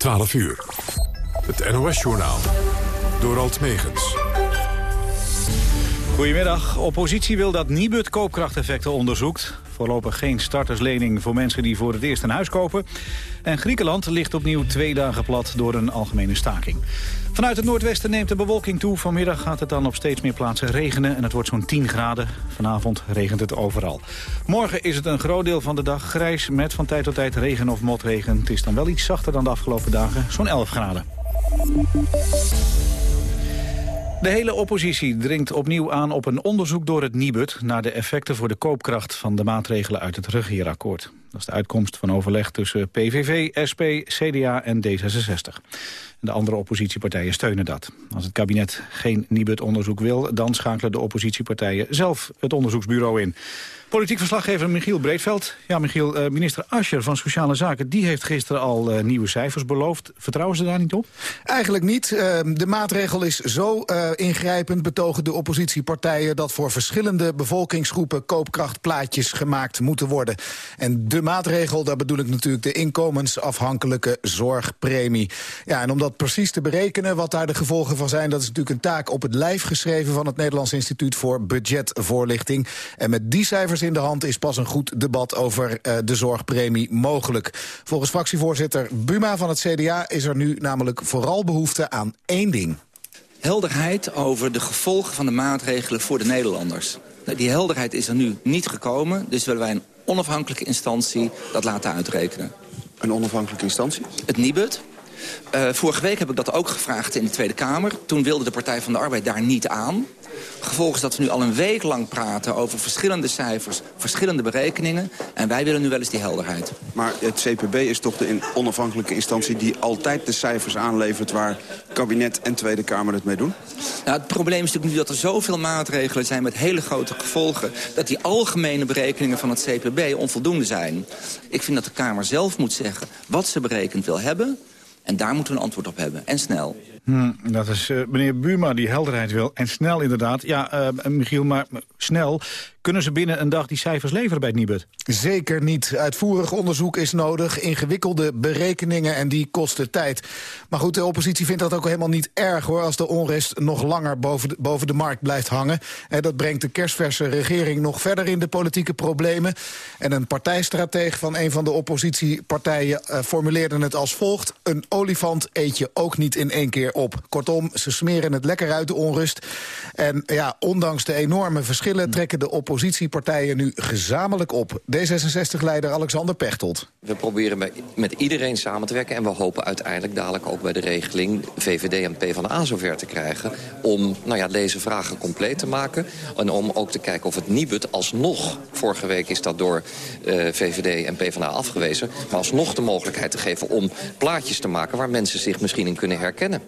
12 uur. Het NOS-journaal. Door Alt Megens. Goedemiddag. Oppositie wil dat Nibud koopkrachteffecten onderzoekt. Voorlopig geen starterslening voor mensen die voor het eerst een huis kopen. En Griekenland ligt opnieuw twee dagen plat door een algemene staking. Vanuit het noordwesten neemt de bewolking toe. Vanmiddag gaat het dan op steeds meer plaatsen regenen en het wordt zo'n 10 graden. Vanavond regent het overal. Morgen is het een groot deel van de dag grijs met van tijd tot tijd regen of motregen. Het is dan wel iets zachter dan de afgelopen dagen, zo'n 11 graden. De hele oppositie dringt opnieuw aan op een onderzoek door het Nibud... naar de effecten voor de koopkracht van de maatregelen uit het regeerakkoord. Dat is de uitkomst van overleg tussen PVV, SP, CDA en D66. De andere oppositiepartijen steunen dat. Als het kabinet geen Nibud-onderzoek wil... dan schakelen de oppositiepartijen zelf het onderzoeksbureau in. Politiek verslaggever Michiel Breedveld. Ja, Michiel, eh, minister Ascher van Sociale Zaken... die heeft gisteren al uh, nieuwe cijfers beloofd. Vertrouwen ze daar niet op? Eigenlijk niet. Uh, de maatregel is zo ingrijpend, betogen de oppositiepartijen... dat voor verschillende bevolkingsgroepen koopkrachtplaatjes gemaakt moeten worden. En de maatregel, daar bedoel ik natuurlijk de inkomensafhankelijke zorgpremie. Ja, en om dat precies te berekenen, wat daar de gevolgen van zijn... dat is natuurlijk een taak op het lijf geschreven van het Nederlands Instituut voor Budgetvoorlichting. En met die cijfers in de hand is pas een goed debat over uh, de zorgpremie mogelijk. Volgens fractievoorzitter Buma van het CDA is er nu namelijk vooral behoefte aan één ding. Helderheid over de gevolgen van de maatregelen voor de Nederlanders. Nou, die helderheid is er nu niet gekomen, dus willen wij een onafhankelijke instantie dat laten uitrekenen. Een onafhankelijke instantie? Het NIBUD. Uh, vorige week heb ik dat ook gevraagd in de Tweede Kamer. Toen wilde de Partij van de Arbeid daar niet aan. Gevolg is dat we nu al een week lang praten over verschillende cijfers, verschillende berekeningen. En wij willen nu wel eens die helderheid. Maar het CPB is toch de onafhankelijke instantie die altijd de cijfers aanlevert waar kabinet en Tweede Kamer het mee doen? Nou, het probleem is natuurlijk nu dat er zoveel maatregelen zijn met hele grote gevolgen... dat die algemene berekeningen van het CPB onvoldoende zijn. Ik vind dat de Kamer zelf moet zeggen wat ze berekend wil hebben... En daar moeten we een antwoord op hebben. En snel. Hmm, dat is uh, meneer Buma die helderheid wil. En snel inderdaad. Ja, uh, Michiel, maar snel. Kunnen ze binnen een dag die cijfers leveren bij het Nibud? Zeker niet. Uitvoerig onderzoek is nodig, ingewikkelde berekeningen en die kosten tijd. Maar goed, de oppositie vindt dat ook helemaal niet erg hoor... als de onrust nog langer boven de, boven de markt blijft hangen. En dat brengt de kerstverse regering nog verder in de politieke problemen. En een partijstratege van een van de oppositiepartijen uh, formuleerde het als volgt... een olifant eet je ook niet in één keer op. Kortom, ze smeren het lekker uit de onrust. En ja, ondanks de enorme verschillen trekken de oppositie oppositiepartijen nu gezamenlijk op. D66-leider Alexander Pechtold. We proberen met iedereen samen te werken... en we hopen uiteindelijk dadelijk ook bij de regeling VVD en PvdA zover te krijgen... om nou ja, deze vragen compleet te maken. En om ook te kijken of het Nibud alsnog... vorige week is dat door eh, VVD en PvdA afgewezen... maar alsnog de mogelijkheid te geven om plaatjes te maken... waar mensen zich misschien in kunnen herkennen.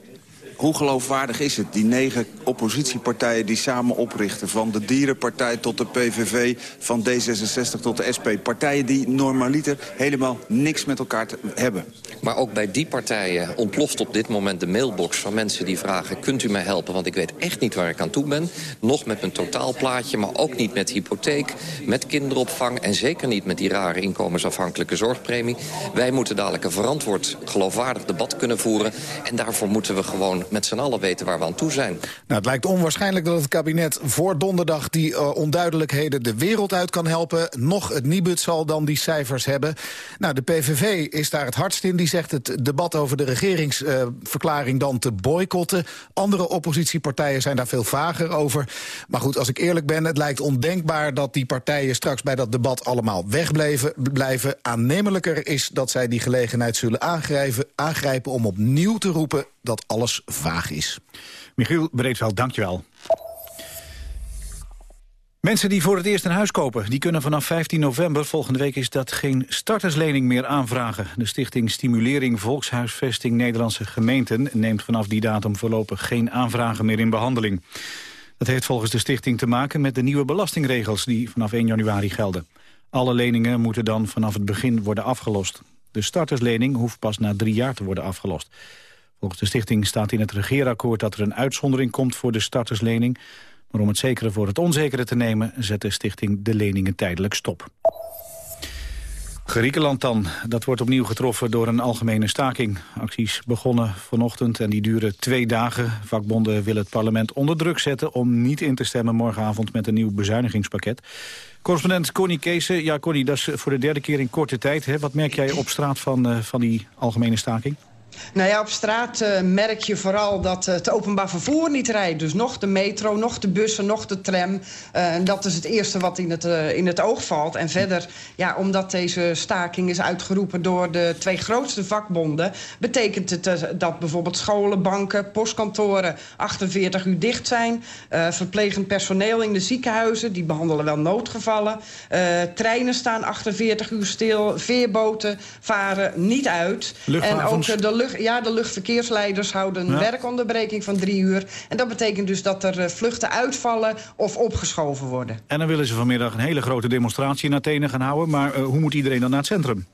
Hoe geloofwaardig is het, die negen oppositiepartijen die samen oprichten... van de Dierenpartij tot de PVV, van D66 tot de SP. Partijen die normaliter helemaal niks met elkaar te hebben. Maar ook bij die partijen ontploft op dit moment de mailbox van mensen die vragen... kunt u mij helpen, want ik weet echt niet waar ik aan toe ben. Nog met mijn totaalplaatje, maar ook niet met hypotheek, met kinderopvang... en zeker niet met die rare inkomensafhankelijke zorgpremie. Wij moeten dadelijk een verantwoord, geloofwaardig debat kunnen voeren. En daarvoor moeten we gewoon met z'n allen weten waar we aan toe zijn. Nou, het lijkt onwaarschijnlijk dat het kabinet voor donderdag die uh, onduidelijkheden de wereld uit kan helpen. Nog het Nibud zal dan die cijfers hebben. Nou, de PVV is daar het hardst in. Die zegt het debat over de regeringsverklaring dan te boycotten. Andere oppositiepartijen zijn daar veel vager over. Maar goed, als ik eerlijk ben, het lijkt ondenkbaar dat die partijen straks bij dat debat allemaal wegblijven. Blijven. Aannemelijker is dat zij die gelegenheid zullen aangrijpen, aangrijpen om opnieuw te roepen dat alles vaag is. Michiel Breedveld, dankjewel. Mensen die voor het eerst een huis kopen, die kunnen vanaf 15 november, volgende week is dat geen starterslening meer aanvragen. De stichting Stimulering Volkshuisvesting Nederlandse Gemeenten neemt vanaf die datum voorlopig geen aanvragen meer in behandeling. Dat heeft volgens de stichting te maken met de nieuwe belastingregels die vanaf 1 januari gelden. Alle leningen moeten dan vanaf het begin worden afgelost. De starterslening hoeft pas na drie jaar te worden afgelost. Volgens de stichting staat in het regeerakkoord dat er een uitzondering komt voor de starterslening. Maar om het zekere voor het onzekere te nemen zet de stichting de leningen tijdelijk stop. Griekenland dan. Dat wordt opnieuw getroffen door een algemene staking. Acties begonnen vanochtend en die duren twee dagen. Vakbonden willen het parlement onder druk zetten... om niet in te stemmen morgenavond met een nieuw bezuinigingspakket. Correspondent Connie Keese. Ja, Connie, dat is voor de derde keer in korte tijd. Hè? Wat merk jij op straat van, uh, van die algemene staking? Nou ja, op straat uh, merk je vooral dat uh, het openbaar vervoer niet rijdt. Dus nog de metro, nog de bussen, nog de tram. Uh, en dat is het eerste wat in het, in het oog valt. En verder, ja, omdat deze staking is uitgeroepen door de twee grootste vakbonden... betekent het dat bijvoorbeeld scholen, banken, postkantoren 48 uur dicht zijn. verplegend personeel in de ziekenhuizen, die behandelen wel noodgevallen. treinen staan 48 uur stil, veerboten varen niet uit. En ook de lucht, ja, de luchtverkeersleiders houden een werkonderbreking van drie uur. En dat betekent dus dat er eh, vluchten uitvallen of opgeschoven worden. En dan willen ze vanmiddag een hele grote demonstratie in Athene gaan houden. Maar uh, hoe moet iedereen dan naar het centrum?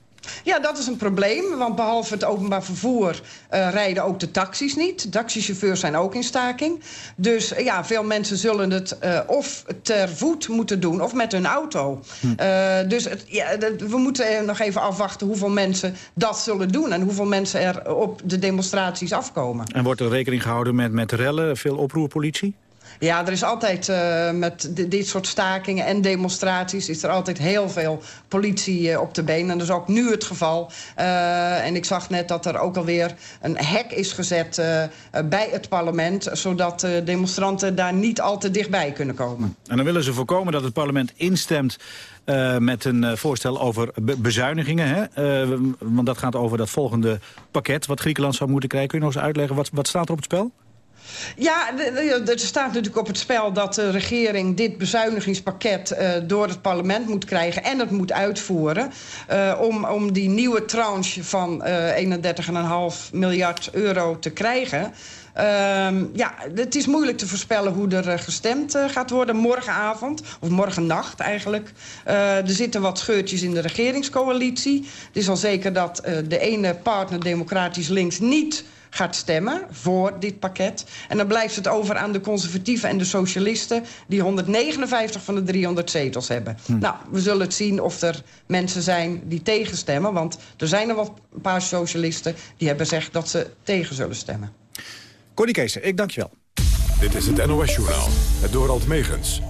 Ja, dat is een probleem, want behalve het openbaar vervoer uh, rijden ook de taxis niet. Taxichauffeurs zijn ook in staking. Dus uh, ja, veel mensen zullen het uh, of ter voet moeten doen of met hun auto. Hm. dus het, ja, we moeten nog even afwachten hoeveel mensen dat zullen doen... en hoeveel mensen er op de demonstraties afkomen. En wordt er rekening gehouden met, met rellen, veel oproerpolitie? Ja, er is altijd uh, met dit soort stakingen en demonstraties... is er altijd heel veel politie uh, op de been. En dat is ook nu het geval. Uh, en ik zag net dat er ook alweer een hek is gezet bij het parlement... zodat demonstranten daar niet al te dichtbij kunnen komen. En dan willen ze voorkomen dat het parlement instemt... met een voorstel over be bezuinigingen. Hè? want dat gaat over dat volgende pakket wat Griekenland zou moeten krijgen. Kun je nog eens uitleggen, wat, wat staat er op het spel? Ja, er staat natuurlijk op het spel dat de regering dit bezuinigingspakket uh, door het parlement moet krijgen en het moet uitvoeren. Uh, om, om die nieuwe tranche van uh, eh, 31,5 miljard euro te krijgen. Uh, ja, het is moeilijk te voorspellen hoe er gestemd gaat worden morgenavond. Of morgennacht eigenlijk. Er zitten wat scheurtjes in de regeringscoalitie. Het is al zeker dat de ene partner Democratisch Links niet gaat stemmen voor dit pakket. En dan blijft het over aan de conservatieven en de socialisten... die 159 van de 300 zetels hebben. Hm. Nou, we zullen het zien of er mensen zijn die tegenstemmen. Want er zijn er wel een paar socialisten die hebben gezegd... dat ze tegen zullen stemmen. Connie Kees, ik dank je wel. Dit is het NOS-journaal, het Dorald Megens.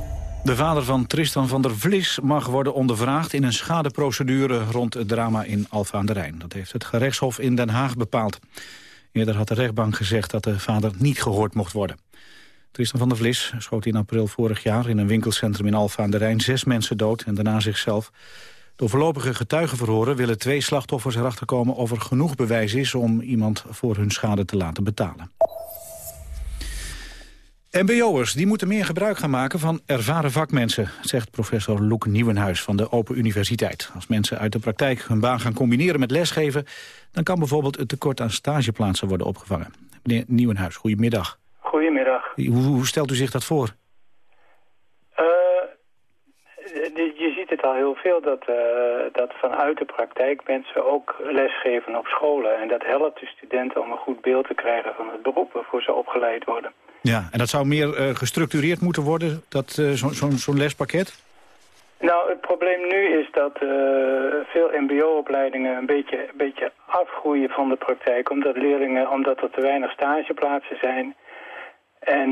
De vader van Tristan van der Vlis mag worden ondervraagd... in een schadeprocedure rond het drama in Alfa aan de Rijn. Dat heeft het gerechtshof in Den Haag bepaald. Eerder had de rechtbank gezegd dat de vader niet gehoord mocht worden. Tristan van der Vlis schoot in april vorig jaar in een winkelcentrum in Alfa aan de Rijn zes mensen dood en daarna zichzelf. Door voorlopige getuigenverhoren willen twee slachtoffers erachter komen of er genoeg bewijs is om iemand voor hun schade te laten betalen. MBO'ers die moeten meer gebruik gaan maken van ervaren vakmensen, zegt professor Loek Nieuwenhuis van de Open Universiteit. Als mensen uit de praktijk hun baan gaan combineren met lesgeven, dan kan bijvoorbeeld het tekort aan stageplaatsen worden opgevangen. Meneer Nieuwenhuis, goedemiddag. Goedemiddag. Hoe, hoe stelt u zich dat voor? Uh, je ziet het al heel veel dat, uh, dat vanuit de praktijk mensen ook lesgeven op scholen. En dat helpt de studenten om een goed beeld te krijgen van het beroep waarvoor ze opgeleid worden. Ja, en dat zou meer uh, gestructureerd moeten worden, dat zo'n zo, lespakket? Nou, het probleem nu is dat uh, veel mbo-opleidingen een beetje, een beetje afgroeien van de praktijk. Omdat leerlingen, omdat er te weinig stageplaatsen zijn. En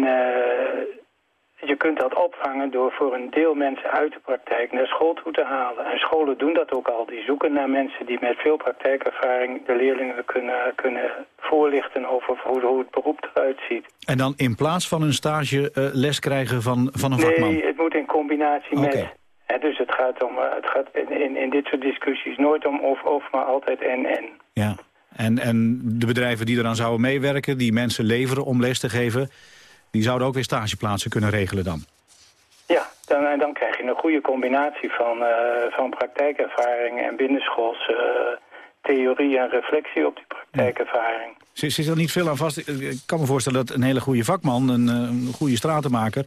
je kunt dat opvangen door voor een deel mensen uit de praktijk naar school toe te halen. En scholen doen dat ook al. Die zoeken naar mensen die met veel praktijkervaring de leerlingen kunnen, kunnen voorlichten over hoe, hoe het beroep eruit ziet. En dan in plaats van een stage uh, les krijgen van, van een vakman? Nee, het moet in combinatie okay. met dus het gaat, om, eh, het gaat in, in dit soort discussies nooit om of, of, maar altijd en, en. Ja, en, en de bedrijven die eraan zouden meewerken, die mensen leveren om les te geven... die zouden ook weer stageplaatsen kunnen regelen dan? Ja, dan, dan krijg je een goede combinatie van, uh, van praktijkervaring en binnenschools uh, theorie en reflectie op die praktijkervaring. Zit, zit er niet veel aan vast? Ik kan me voorstellen dat een hele goede vakman, een, een goede stratenmaker...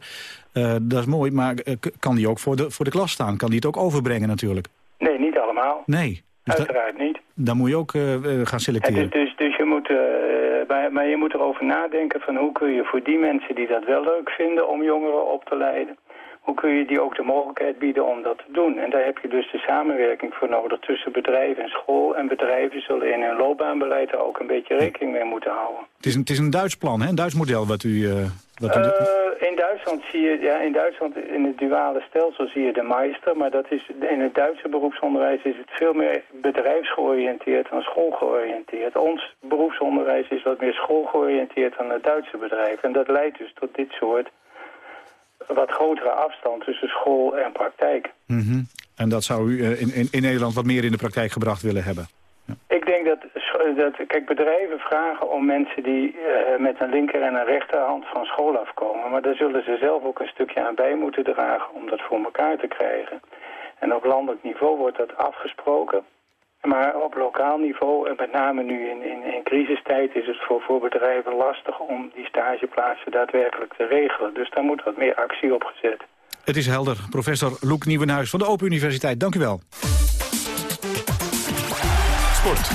Uh, dat is mooi, maar kan die ook voor de, voor de klas staan? Kan die het ook overbrengen natuurlijk? Nee, niet allemaal. Nee. Dus Uiteraard niet. Dan moet je ook uh, gaan selecteren. Dus, dus, dus je moet, maar, maar, je moet erover nadenken van hoe kun je voor die mensen die dat wel leuk vinden om jongeren op te leiden... hoe kun je die ook de mogelijkheid bieden om dat te doen? En daar heb je dus de samenwerking voor nodig tussen bedrijf en school. En bedrijven zullen in hun loopbaanbeleid daar ook een beetje rekening mee moeten houden. Het is een, het is een Duits plan, hè? een Duits model wat u... Uh, wat u uh, in Duitsland zie je, ja, in Duitsland in het duale stelsel zie je de meester, maar dat is, in het Duitse beroepsonderwijs is het veel meer bedrijfsgeoriënteerd dan schoolgeoriënteerd. Ons beroepsonderwijs is wat meer schoolgeoriënteerd dan het Duitse bedrijf. En dat leidt dus tot dit soort wat grotere afstand tussen school en praktijk. Mm En dat zou u in, in, in Nederland wat meer in de praktijk gebracht willen hebben? Ik denk dat, dat kijk, bedrijven vragen om mensen die uh, met een linker en een rechterhand van school afkomen. Maar daar zullen ze zelf ook een stukje aan bij moeten dragen om dat voor elkaar te krijgen. En op landelijk niveau wordt dat afgesproken. Maar op lokaal niveau, en met name nu in, in, in crisistijd, is het voor, voor bedrijven lastig om die stageplaatsen daadwerkelijk te regelen. Dus daar moet wat meer actie op gezet. Het is helder. Professor Loek Nieuwenhuis van de Open Universiteit. Dank u wel. Sport.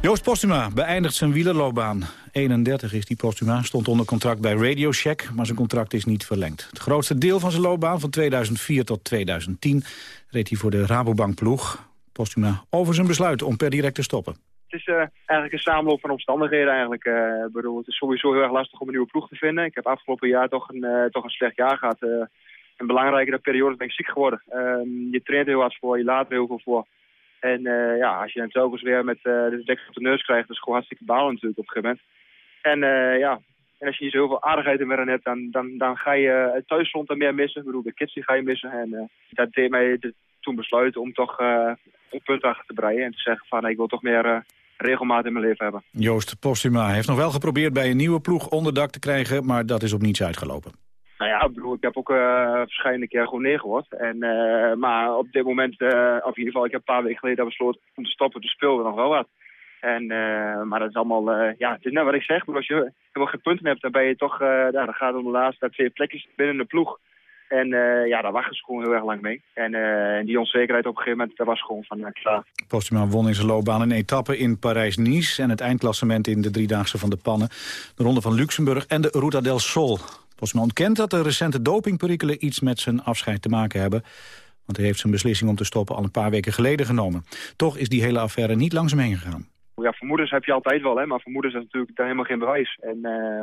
Joost Postuma beëindigt zijn wielerloopbaan. 31 is die Postuma, stond onder contract bij Radio Shack... maar zijn contract is niet verlengd. Het grootste deel van zijn loopbaan, van 2004 tot 2010... reed hij voor de Rabobank-ploeg. Postuma over zijn besluit om per direct te stoppen. Het is uh, eigenlijk een samenloop van omstandigheden. Eigenlijk. Uh, bedoel, het is sowieso heel erg lastig om een nieuwe ploeg te vinden. Ik heb afgelopen jaar toch een, uh, toch een slecht jaar gehad. een belangrijke periode ben ik ziek geworden. Ehm, je traint heel hard voor, je laat er heel veel voor. En ja, als je dan telkens weer met de dek op de neus krijgt, dat is gewoon hartstikke balen natuurlijk op een gegeven moment. En ja, en als je niet zo heel veel aardigheid in midden hebt, dan, dan, dan ga je het thuisfront er meer missen. Ik bedoel, de kids die ga je missen. En dat deed mij toen besluiten om toch een punt achter te breien. En te zeggen van, ik wil toch meer regelmaat in mijn leven hebben. Joost Postuma heeft nog wel geprobeerd bij een nieuwe ploeg onderdak te krijgen, maar dat is op niets uitgelopen. Nou ja, ik ik heb ook uh, verschillende keer gewoon neergehoord. En, uh, maar op dit moment, uh, of in ieder geval, ik heb een paar weken geleden besloten om te stoppen. Dus speelde nog wel wat. En, maar dat is allemaal, ja, het is net wat ik zeg. Maar als je helemaal geen punten hebt, dan ben je toch, ja, dan gaat het om de laatste twee plekjes binnen de ploeg. En uh, ja, daar wachten ze gewoon heel erg lang mee. En uh, die onzekerheid op een gegeven moment, dat was gewoon van, klaar. Postuma won in zijn loopbaan een etappe in Parijs-Nice... en het eindklassement in de driedaagse van de Pannen. De Ronde van Luxemburg en de Ruta del Sol. Postuma ontkent dat de recente dopingperikelen iets met zijn afscheid te maken hebben. Want hij heeft zijn beslissing om te stoppen al een paar weken geleden genomen. Toch is die hele affaire niet langzaam heen gegaan. Ja, vermoedens heb je altijd wel, hè, maar vermoedens is natuurlijk helemaal geen bewijs. En... Uh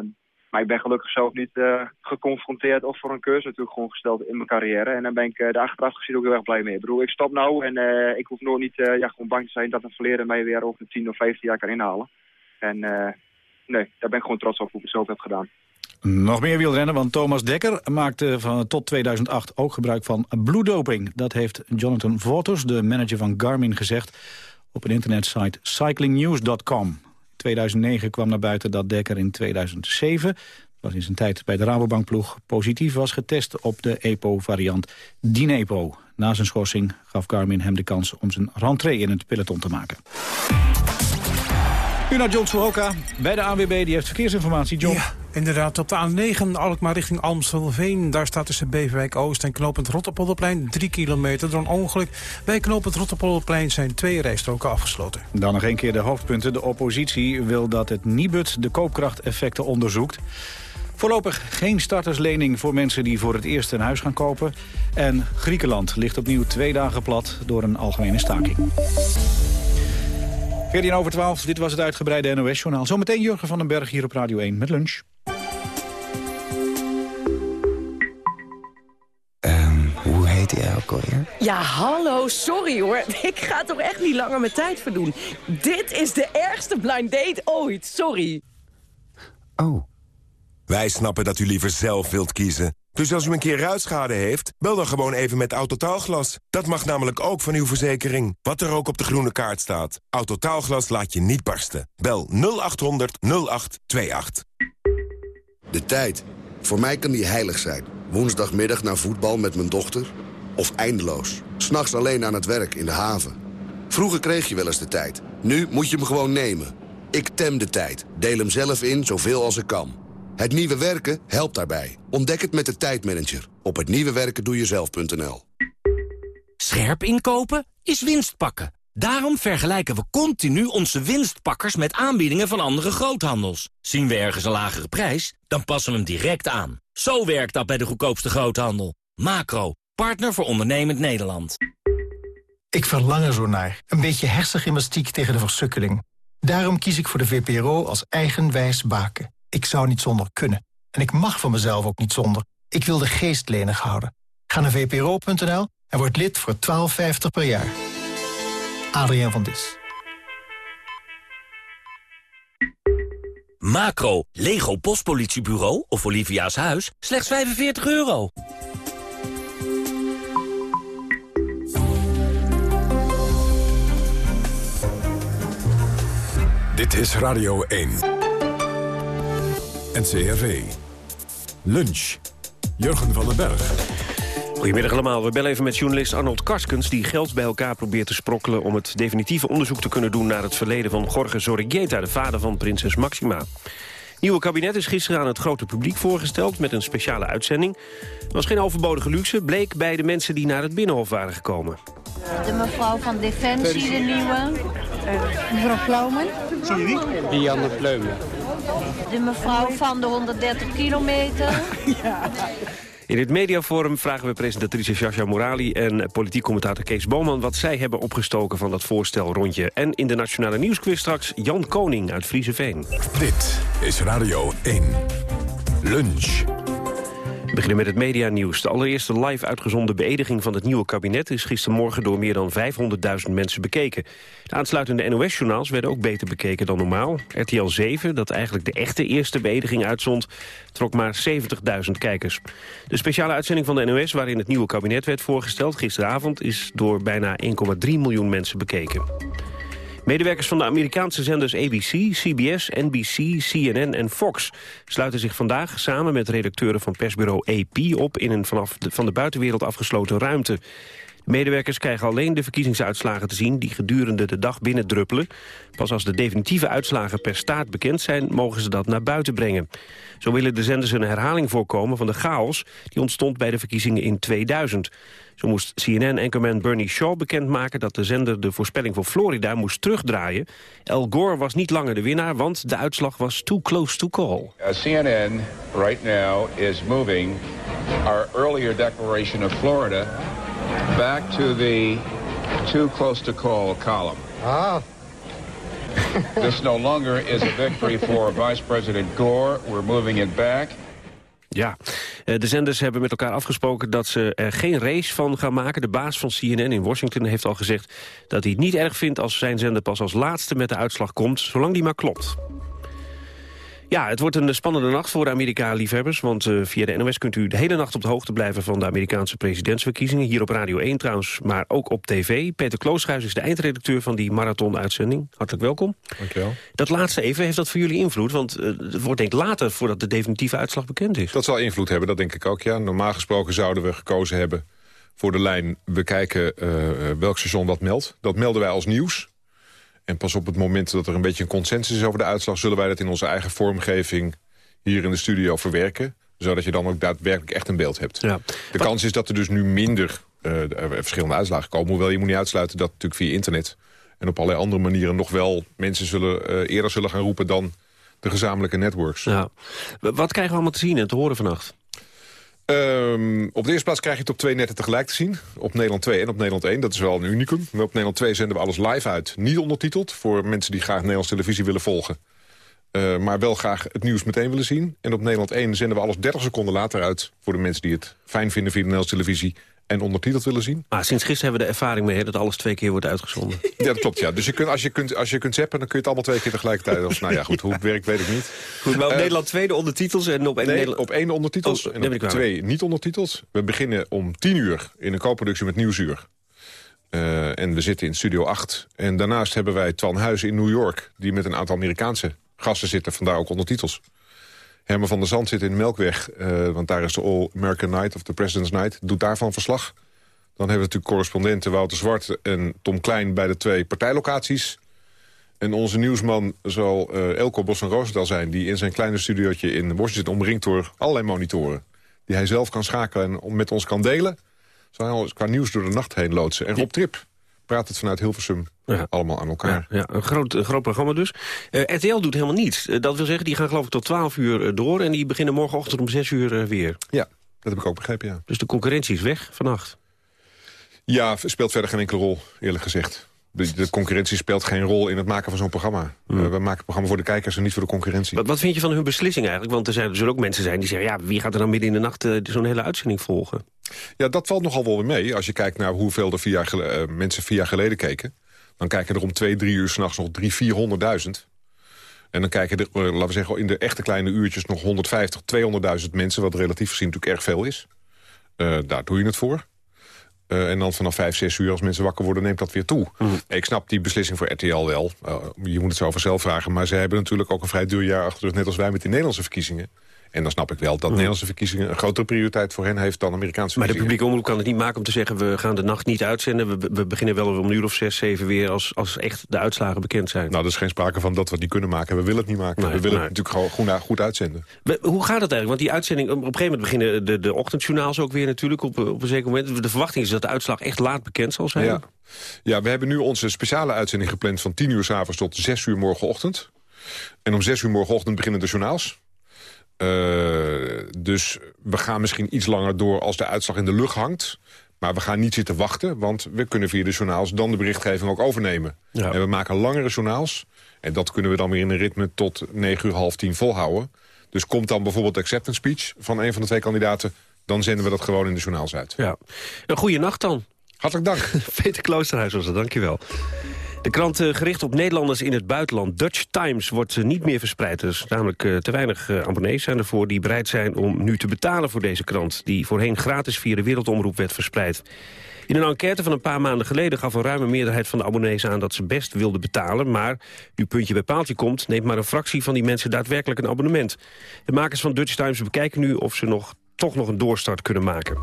maar ik ben gelukkig zelf niet uh, geconfronteerd of voor een keuze natuurlijk gewoon gesteld in mijn carrière. En dan ben ik uh, daar achteraf gezien ook heel erg blij mee. Ik bedoel, ik stop nou en ik hoef nooit niet ja, gewoon bang te zijn dat een verleden mij weer over de 10 of 15 jaar kan inhalen. En nee, daar ben ik gewoon trots op hoe ik het zelf heb gedaan. Nog meer wielrennen, want Thomas Dekker maakte van, tot 2008 ook gebruik van bloeddoping. Dat heeft Jonathan Votos, de manager van Garmin, gezegd op een internetsite cyclingnews.com. 2009 kwam naar buiten dat Dekker in 2007 was in zijn tijd bij de Rabobankploeg positief was getest op de EPO-variant Dinepo. Na zijn schorsing gaf Garmin hem de kans om zijn rentree in het peloton te maken. Nu naar John Suhoka bij de ANWB. Die heeft verkeersinformatie. John. Inderdaad. Op de A9 Alkmaar richting Amstelveen. Daar staat tussen Beverwijk Oost en knooppunt Rotterpolderplein 3 kilometer door een ongeluk. Bij knooppunt Rotterpolderplein zijn twee rijstroken afgesloten. Dan nog een keer de hoofdpunten. De oppositie wil dat het Nibud de koopkrachteffecten onderzoekt. Voorlopig geen starterslening voor mensen die voor het eerst een huis gaan kopen. En Griekenland ligt opnieuw twee dagen plat door een algemene staking. 14 over 12, dit was het uitgebreide NOS-journaal. Zometeen Jurgen van den Berg hier op Radio 1 met lunch. Um, hoe heet hij ook alweer? Ja, hallo, sorry hoor. Ik ga toch echt niet langer mijn tijd verdoen. Dit is de ergste blind date ooit, sorry. Oh. Wij snappen dat u liever zelf wilt kiezen. Dus als u een keer ruitschade heeft, bel dan gewoon even met Autotaalglas. Dat mag namelijk ook van uw verzekering, wat er ook op de groene kaart staat. Autotaalglas laat je niet barsten. Bel 0800 0828. De tijd. Voor mij kan die heilig zijn. Woensdagmiddag naar voetbal met mijn dochter. Of eindeloos. S'nachts alleen aan het werk in de haven. Vroeger kreeg je wel eens de tijd. Nu moet je hem gewoon nemen. Ik tem de tijd. Deel hem zelf in zoveel als ik kan. Het nieuwe werken helpt daarbij. Ontdek het met de tijdmanager op hetnieuwewerkendoejezelf.nl. Scherp inkopen is winst pakken. Daarom vergelijken we continu onze winstpakkers met aanbiedingen van andere groothandels. Zien we ergens een lagere prijs, dan passen we hem direct aan. Zo werkt dat bij de goedkoopste groothandel. Macro, partner voor ondernemend Nederland. Ik verlang er zo naar. Een beetje hersengymnastiek tegen de versukkeling. Daarom kies ik voor de VPRO als eigenwijs baken. Ik zou niet zonder kunnen. En ik mag van mezelf ook niet zonder. Ik wil de geest lenig houden. Ga naar vpro.nl en word lid voor 12,50 per jaar. Adriaan van Dis. Macro, Lego Postpolitiebureau of Olivia's Huis, slechts 45 euro. Dit is Radio 1. NCRV. Lunch. Jurgen van den Berg. Goedemiddag allemaal. We bellen even met journalist Arnold Karskens... die geld bij elkaar probeert te sprokkelen... om het definitieve onderzoek te kunnen doen naar het verleden van Jorge Zorreguieta... de vader van prinses Maxima. nieuwe kabinet is gisteren aan het grote publiek voorgesteld... met een speciale uitzending. Het was geen overbodige luxe, bleek bij de mensen die naar het Binnenhof waren gekomen. De mevrouw van Defensie, de nieuwe. Mevrouw Plaumen. Zie je wie? Dianne Pleumen. De mevrouw van de 130 kilometer. In het mediaforum vragen we presentatrice Shasha Morali en politiek commentator Kees Boman... wat zij hebben opgestoken van dat voorstel rondje. En in de Nationale Nieuwsquiz straks Jan Koning uit Frieseveen. Dit is Radio 1. Lunch. Beginnen met het medianieuws. De allereerste live uitgezonden beëdiging van het nieuwe kabinet... is gistermorgen door meer dan 500.000 mensen bekeken. De aansluitende NOS-journaals werden ook beter bekeken dan normaal. RTL 7, dat eigenlijk de echte eerste beëdiging uitzond... trok maar 70.000 kijkers. De speciale uitzending van de NOS, waarin het nieuwe kabinet werd voorgesteld... gisteravond is door bijna 1,3 miljoen mensen bekeken. Medewerkers van de Amerikaanse zenders ABC, CBS, NBC, CNN en Fox... sluiten zich vandaag samen met redacteuren van persbureau AP op... in een vanaf de, van de buitenwereld afgesloten ruimte. De medewerkers krijgen alleen de verkiezingsuitslagen te zien... die gedurende de dag binnendruppelen. Pas als de definitieve uitslagen per staat bekend zijn... mogen ze dat naar buiten brengen. Zo willen de zenders een herhaling voorkomen van de chaos... die ontstond bij de verkiezingen in 2000. Zo moest CNN-anchorman Bernie Shaw bekendmaken dat de zender de voorspelling voor Florida moest terugdraaien. Al Gore was niet langer de winnaar, want de uitslag was too close to call. Uh, CNN right now is moving our earlier declaration of Florida back to the too close to call column. Ah. this no longer is a victory for Vice President Gore. We're moving it back. Ja, eh, de zenders hebben met elkaar afgesproken dat ze er geen race van gaan maken. De baas van CNN in Washington heeft al gezegd dat hij het niet erg vindt... als zijn zender pas als laatste met de uitslag komt, zolang die maar klopt. Ja, het wordt een spannende nacht voor de Amerika-liefhebbers... want uh, via de NOS kunt u de hele nacht op de hoogte blijven... van de Amerikaanse presidentsverkiezingen. Hier op Radio 1 trouwens, maar ook op tv. Peter Klooshuis is de eindredacteur van die marathon-uitzending. Hartelijk welkom. Dankjewel. Dat laatste even, heeft dat voor jullie invloed? Want uh, het wordt denk ik later voordat de definitieve uitslag bekend is. Dat zal invloed hebben, dat denk ik ook, ja. Normaal gesproken zouden we gekozen hebben voor de lijn... we kijken uh, welk seizoen dat meldt. Dat melden wij als nieuws. En pas op het moment dat er een beetje een consensus is over de uitslag... zullen wij dat in onze eigen vormgeving hier in de studio verwerken. Zodat je dan ook daadwerkelijk echt een beeld hebt. Ja. De kans is dat er dus nu minder uh, verschillende uitslagen komen. Hoewel je moet niet uitsluiten dat natuurlijk via internet... en op allerlei andere manieren nog wel mensen zullen, uh, eerder zullen gaan roepen... dan de gezamenlijke networks. Ja. Wat krijgen we allemaal te zien en te horen vannacht? Um, op de eerste plaats krijg je het op twee netten tegelijk te zien. Op Nederland 2 en op Nederland 1. Dat is wel een unicum. Maar op Nederland 2 zenden we alles live uit. Niet ondertiteld. Voor mensen die graag Nederlandse televisie willen volgen. Uh, maar wel graag het nieuws meteen willen zien. En op Nederland 1 zenden we alles 30 seconden later uit... voor de mensen die het fijn vinden via de Nederlandse televisie en ondertiteld willen zien. Maar sinds gisteren hebben we de ervaring mee dat alles twee keer wordt uitgezonden. Ja, dat klopt, ja. Dus je kunt, als, je kunt, als je kunt zappen, dan kun je het allemaal twee keer tegelijkertijd. Of, nou ja, goed, hoe het werkt weet ik niet. Goed, maar op uh, Nederland 2 de ondertitels en op één nee, Nederland... op één ondertitels oh, en op twee niet ondertitels. We beginnen om tien uur in een co-productie met Nieuwsuur. Uh, en we zitten in Studio 8. En daarnaast hebben wij Twan Huizen in New York... die met een aantal Amerikaanse gasten zitten, vandaar ook ondertitels. Herman van der Zand zit in Melkweg, uh, want daar is de All American Night of the President's Night. Doet daarvan verslag. Dan hebben we natuurlijk correspondenten Wouter Zwart en Tom Klein... bij de twee partijlocaties. En onze nieuwsman zal uh, Elko Bos van Roosendaal zijn... die in zijn kleine studiootje in Washington omringd door allerlei monitoren... die hij zelf kan schakelen en met ons kan delen. Zal hij qua nieuws door de nacht heen loodsen. En Rob Trip, praat het vanuit Hilversum allemaal aan elkaar. Ja, een, groot, een groot programma dus. Uh, RTL doet helemaal niets. Uh, dat wil zeggen, die gaan geloof ik tot 12 uur uh, door... en die beginnen morgenochtend om 6 uur weer. Ja, dat heb ik ook begrepen, ja. Dus de concurrentie is weg vannacht? Ja, speelt verder geen enkele rol, eerlijk gezegd. De, de, concurrentie speelt geen rol in het maken van zo'n programma. Hmm. Uh, we maken het programma voor de kijkers en niet voor de concurrentie. Wat, wat vind je van hun beslissing eigenlijk? Want er, zijn, er zullen ook mensen zijn die zeggen... ja, wie gaat er dan midden in de nacht uh, zo'n hele uitzending volgen? Ja, dat valt nogal wel weer mee. Als je kijkt naar hoeveel er vier jaar uh, mensen vier jaar geleden keken... dan kijken er om twee, drie uur s'nachts nog drie, vierhonderdduizend. En dan kijken er, laten we zeggen, in de echte kleine uurtjes... nog 150, 200.000 mensen, wat relatief gezien natuurlijk erg veel is. daar doe je het voor. Uh, en dan vanaf vijf, zes uur als mensen wakker worden, neemt dat weer toe. Mm. Ik snap die beslissing voor RTL wel. Uh, je moet het zo vanzelf vragen. Maar ze hebben natuurlijk ook een vrij duur jaar achter de rug... net als wij met die Nederlandse verkiezingen. En dan snap ik wel dat. Nederlandse verkiezingen... een grotere prioriteit voor hen heeft dan Amerikaanse Maar de verkiezingen. publieke omroep kan het niet maken om te zeggen... we gaan de nacht niet uitzenden. We, we beginnen wel om een uur of zes, zeven weer... Als, als echt de uitslagen bekend zijn. Nou, er is geen sprake van dat we niet kunnen maken. We willen het niet maken. Nee, we willen het natuurlijk gewoon goed, goed uitzenden. We, hoe gaat het eigenlijk? Want die uitzending... op een gegeven moment beginnen de, de ochtendjournaals ook weer natuurlijk... Op, op een zeker moment. De verwachting is dat de uitslag echt laat bekend zal zijn. Ja. ja, we hebben nu onze speciale uitzending gepland... van 10 uur s'avonds tot 6 uur morgenochtend. En om 6 uur morgenochtend beginnen de journaals. Uh, dus we gaan misschien iets langer door als de uitslag in de lucht hangt. Maar we gaan niet zitten wachten, want we kunnen via de journaals... dan de berichtgeving ook overnemen. Ja. En we maken langere journaals. En dat kunnen we dan weer in een ritme tot 9 uur, half 10 volhouden. Dus komt dan bijvoorbeeld de acceptance speech van een van de twee kandidaten... dan zenden we dat gewoon in de journaals uit. Ja. Een goede nacht dan. Hartelijk dank. Peter Kloosterhuis was het, dankjewel. De krant uh, gericht op Nederlanders in het buitenland, Dutch Times, wordt uh, niet meer verspreid. Er namelijk uh, te weinig abonnees zijn ervoor die bereid zijn om nu te betalen voor deze krant... die voorheen gratis via de wereldomroep werd verspreid. In een enquête van een paar maanden geleden gaf een ruime meerderheid van de abonnees aan dat ze best wilden betalen. Maar nu puntje bij paaltje komt, neemt maar een fractie van die mensen daadwerkelijk een abonnement. De makers van Dutch Times bekijken nu of ze nog, toch nog een doorstart kunnen maken.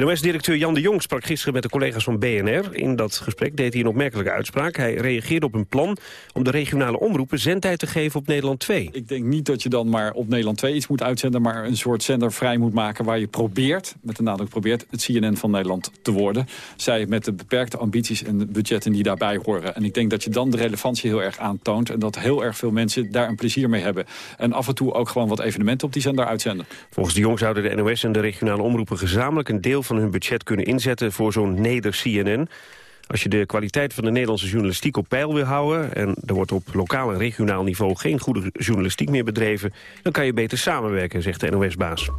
NOS-directeur Jan de Jong sprak gisteren met de collega's van BNR. In dat gesprek deed hij een opmerkelijke uitspraak. Hij reageerde op een plan om de regionale omroepen zendtijd te geven op Nederland 2. Ik denk niet dat je dan maar op Nederland 2 iets moet uitzenden... maar een soort zender vrij moet maken waar je probeert... met de nadruk probeert, het CNN van Nederland te worden. Zij met de beperkte ambities en budgetten die daarbij horen. En ik denk dat je dan de relevantie heel erg aantoont... en dat heel erg veel mensen daar een plezier mee hebben. En af en toe ook gewoon wat evenementen op die zender uitzenden. Volgens de Jong zouden de NOS en de regionale omroepen gezamenlijk... een deel van hun budget kunnen inzetten voor zo'n neder-CNN. Als je de kwaliteit van de Nederlandse journalistiek op peil wil houden... en er wordt op lokaal en regionaal niveau geen goede journalistiek meer bedreven... dan kan je beter samenwerken, zegt de NOS-baas.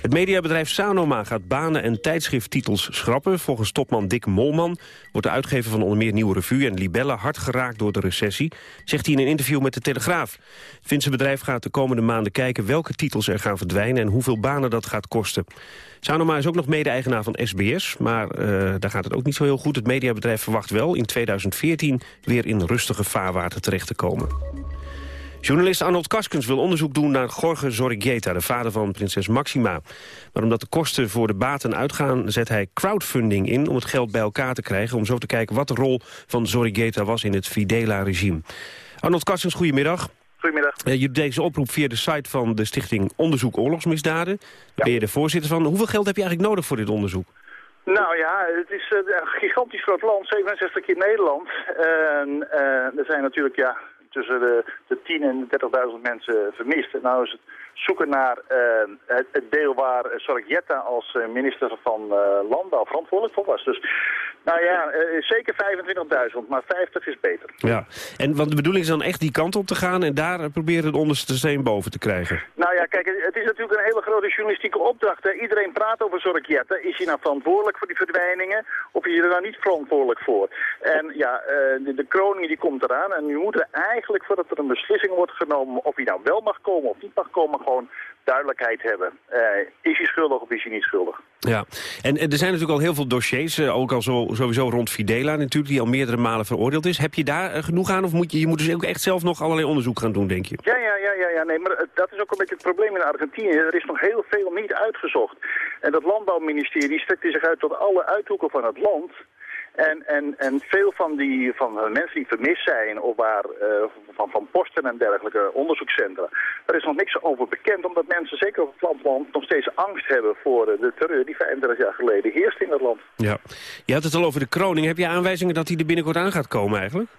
Het mediabedrijf Sanoma gaat banen en tijdschrifttitels schrappen. Volgens topman Dick Molman wordt de uitgever van onder meer Nieuwe Revue en Libelle hard geraakt door de recessie, zegt hij in een interview met de Telegraaf. Het Finse bedrijf gaat de komende maanden kijken welke titels er gaan verdwijnen en hoeveel banen dat gaat kosten. Sanoma is ook nog mede-eigenaar van SBS, maar uh, daar gaat het ook niet zo heel goed. Het mediabedrijf verwacht wel in 2014 weer in rustige vaarwater terecht te komen. Journalist Arnold Kaskens wil onderzoek doen naar Jorge Zorrigueta, de vader van prinses Maxima. Maar omdat de kosten voor de baten uitgaan, zet hij crowdfunding in om het geld bij elkaar te krijgen, om zo te kijken wat de rol van Zorrigueta was in het Fidela-regime. Arnold Kaskens, goedemiddag. Goedemiddag. Uh, je doet deze oproep via de site van de stichting Onderzoek Oorlogsmisdaden. Daar ben je de voorzitter van. Hoeveel geld heb je eigenlijk nodig voor dit onderzoek? Nou ja, het is uh, een gigantisch groot land, 67 keer Nederland. En uh, er zijn natuurlijk ja, tussen de, de 10 en 30.000 mensen vermist. En nou is het zoeken naar uh, het, het, deel waar Sorgietta als uh, minister van uh, Landbouw verantwoordelijk voor was. Dus nou ja, zeker 25.000, maar 50 is beter. Ja, en want de bedoeling is dan echt die kant op te gaan en daar proberen het onderste steen boven te krijgen? Nou ja, kijk, het is natuurlijk een hele grote journalistieke opdracht. Hè. Iedereen praat over Sorgietta. Is hij nou verantwoordelijk voor die verdwijningen of is hij er nou niet verantwoordelijk voor? En ja, de, de kroning die komt eraan en nu moet er eigenlijk voordat er een beslissing wordt genomen of hij nou wel mag komen of niet mag komen, gewoon duidelijkheid hebben. Uh, is hij schuldig of is hij niet schuldig? Ja, en, en er zijn natuurlijk al heel veel dossiers, uh, ook al zo, sowieso rond Fidela natuurlijk, die al meerdere malen veroordeeld is. Heb je daar uh, genoeg aan of moet je, je moet dus ook echt zelf nog allerlei onderzoek gaan doen, denk je? Ja, ja, ja, ja, ja nee, maar dat is ook een beetje het probleem in Argentinië. Er is nog heel veel niet uitgezocht. En dat landbouwministerie strekt zich uit tot alle uithoeken van het land. En, en, en veel van die van mensen die vermist zijn, of waar, uh, van, van posten en dergelijke onderzoekscentra, daar is nog niks over bekend, omdat mensen, zeker op het platteland, nog steeds angst hebben voor de terreur die 35 jaar geleden heerst in het land. Ja. Je had het al over de kroning. Heb je aanwijzingen dat hij er binnenkort aan gaat komen eigenlijk?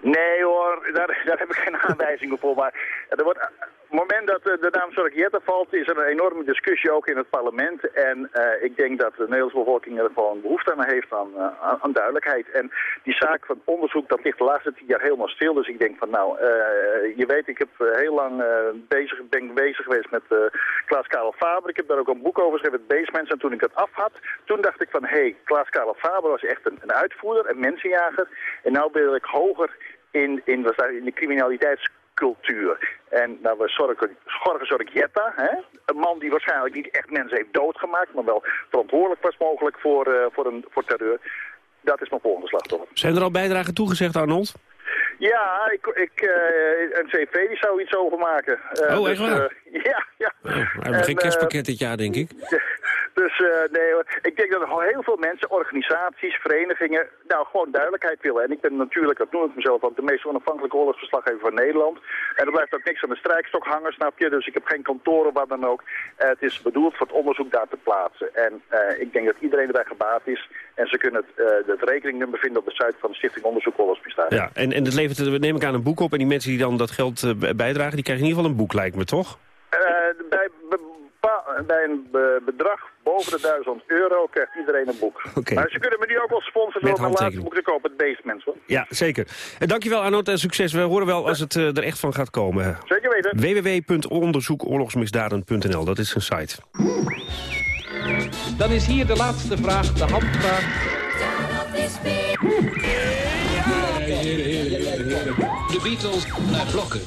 Nee hoor, daar, daar heb ik geen aanwijzingen voor. Maar er wordt het moment dat de naam Sorgietta valt, is er een enorme discussie ook in het parlement. En uh, ik denk dat de Nederlandse bevolking er gewoon behoefte aan heeft aan, uh, aan, duidelijkheid. En die zaak van onderzoek, dat ligt de laatste tien jaar helemaal stil. Dus ik denk van nou, je weet, ik heb heel lang bezig, ben bezig geweest met Klaas-Karel Faber. Ik heb daar ook een boek over geschreven, het Basements. En toen ik dat af had, toen dacht ik van hé, hey, Klaas-Karel Faber was echt een, een uitvoerder, een mensenjager. En nou ben ik hoger in, in, in de criminaliteits cultuur. En nou, Jorge Jetta, hè? een man die waarschijnlijk niet echt mensen heeft doodgemaakt, maar wel verantwoordelijk was mogelijk voor, uh, voor, een, voor terreur. Dat is mijn volgende slachtoffer. Zijn er al bijdragen toegezegd, Arnold? Ja, ik, ik, uh, een CV die zou iets over maken. Uh, oh, echt dus, waar? ja, ja. Oh, we hebben geen kerstpakket dit jaar, denk ik. Dus nee, ik denk dat heel veel mensen, organisaties, verenigingen, nou gewoon duidelijkheid willen. En ik ben natuurlijk, dat noem ik mezelf ook, de meest onafhankelijke oorlogsverslaggever van Nederland. En er blijft ook niks aan de strijkstok hangen, snap je? Dus ik heb geen kantoren, wat dan ook. Het is bedoeld voor het onderzoek daar te plaatsen. En ik denk dat iedereen erbij gebaat is. En ze kunnen het, het rekeningnummer vinden op de site van de Stichting Onderzoek Oorlogsmisdaad. Ja, en, en het levert, neem ik aan, een boek op. En die mensen die dan dat geld bijdragen, die krijgen in ieder geval een boek, lijkt me, toch? bij, bij een bedrag boven de 1000 euro krijgt iedereen een boek. Okay. Maar ze kunnen me die ook wel sponsoren door mijn laatste boek te kopen, het Basements. Hoor. Ja, zeker. En dankjewel Arnold en succes. We horen wel als het uh, er echt van gaat komen. Zeker weten. www.onderzoekoorlogsmisdaden.nl, dat is een site. Dan is hier de laatste vraag, de handvraag. De Beatles naar blokken.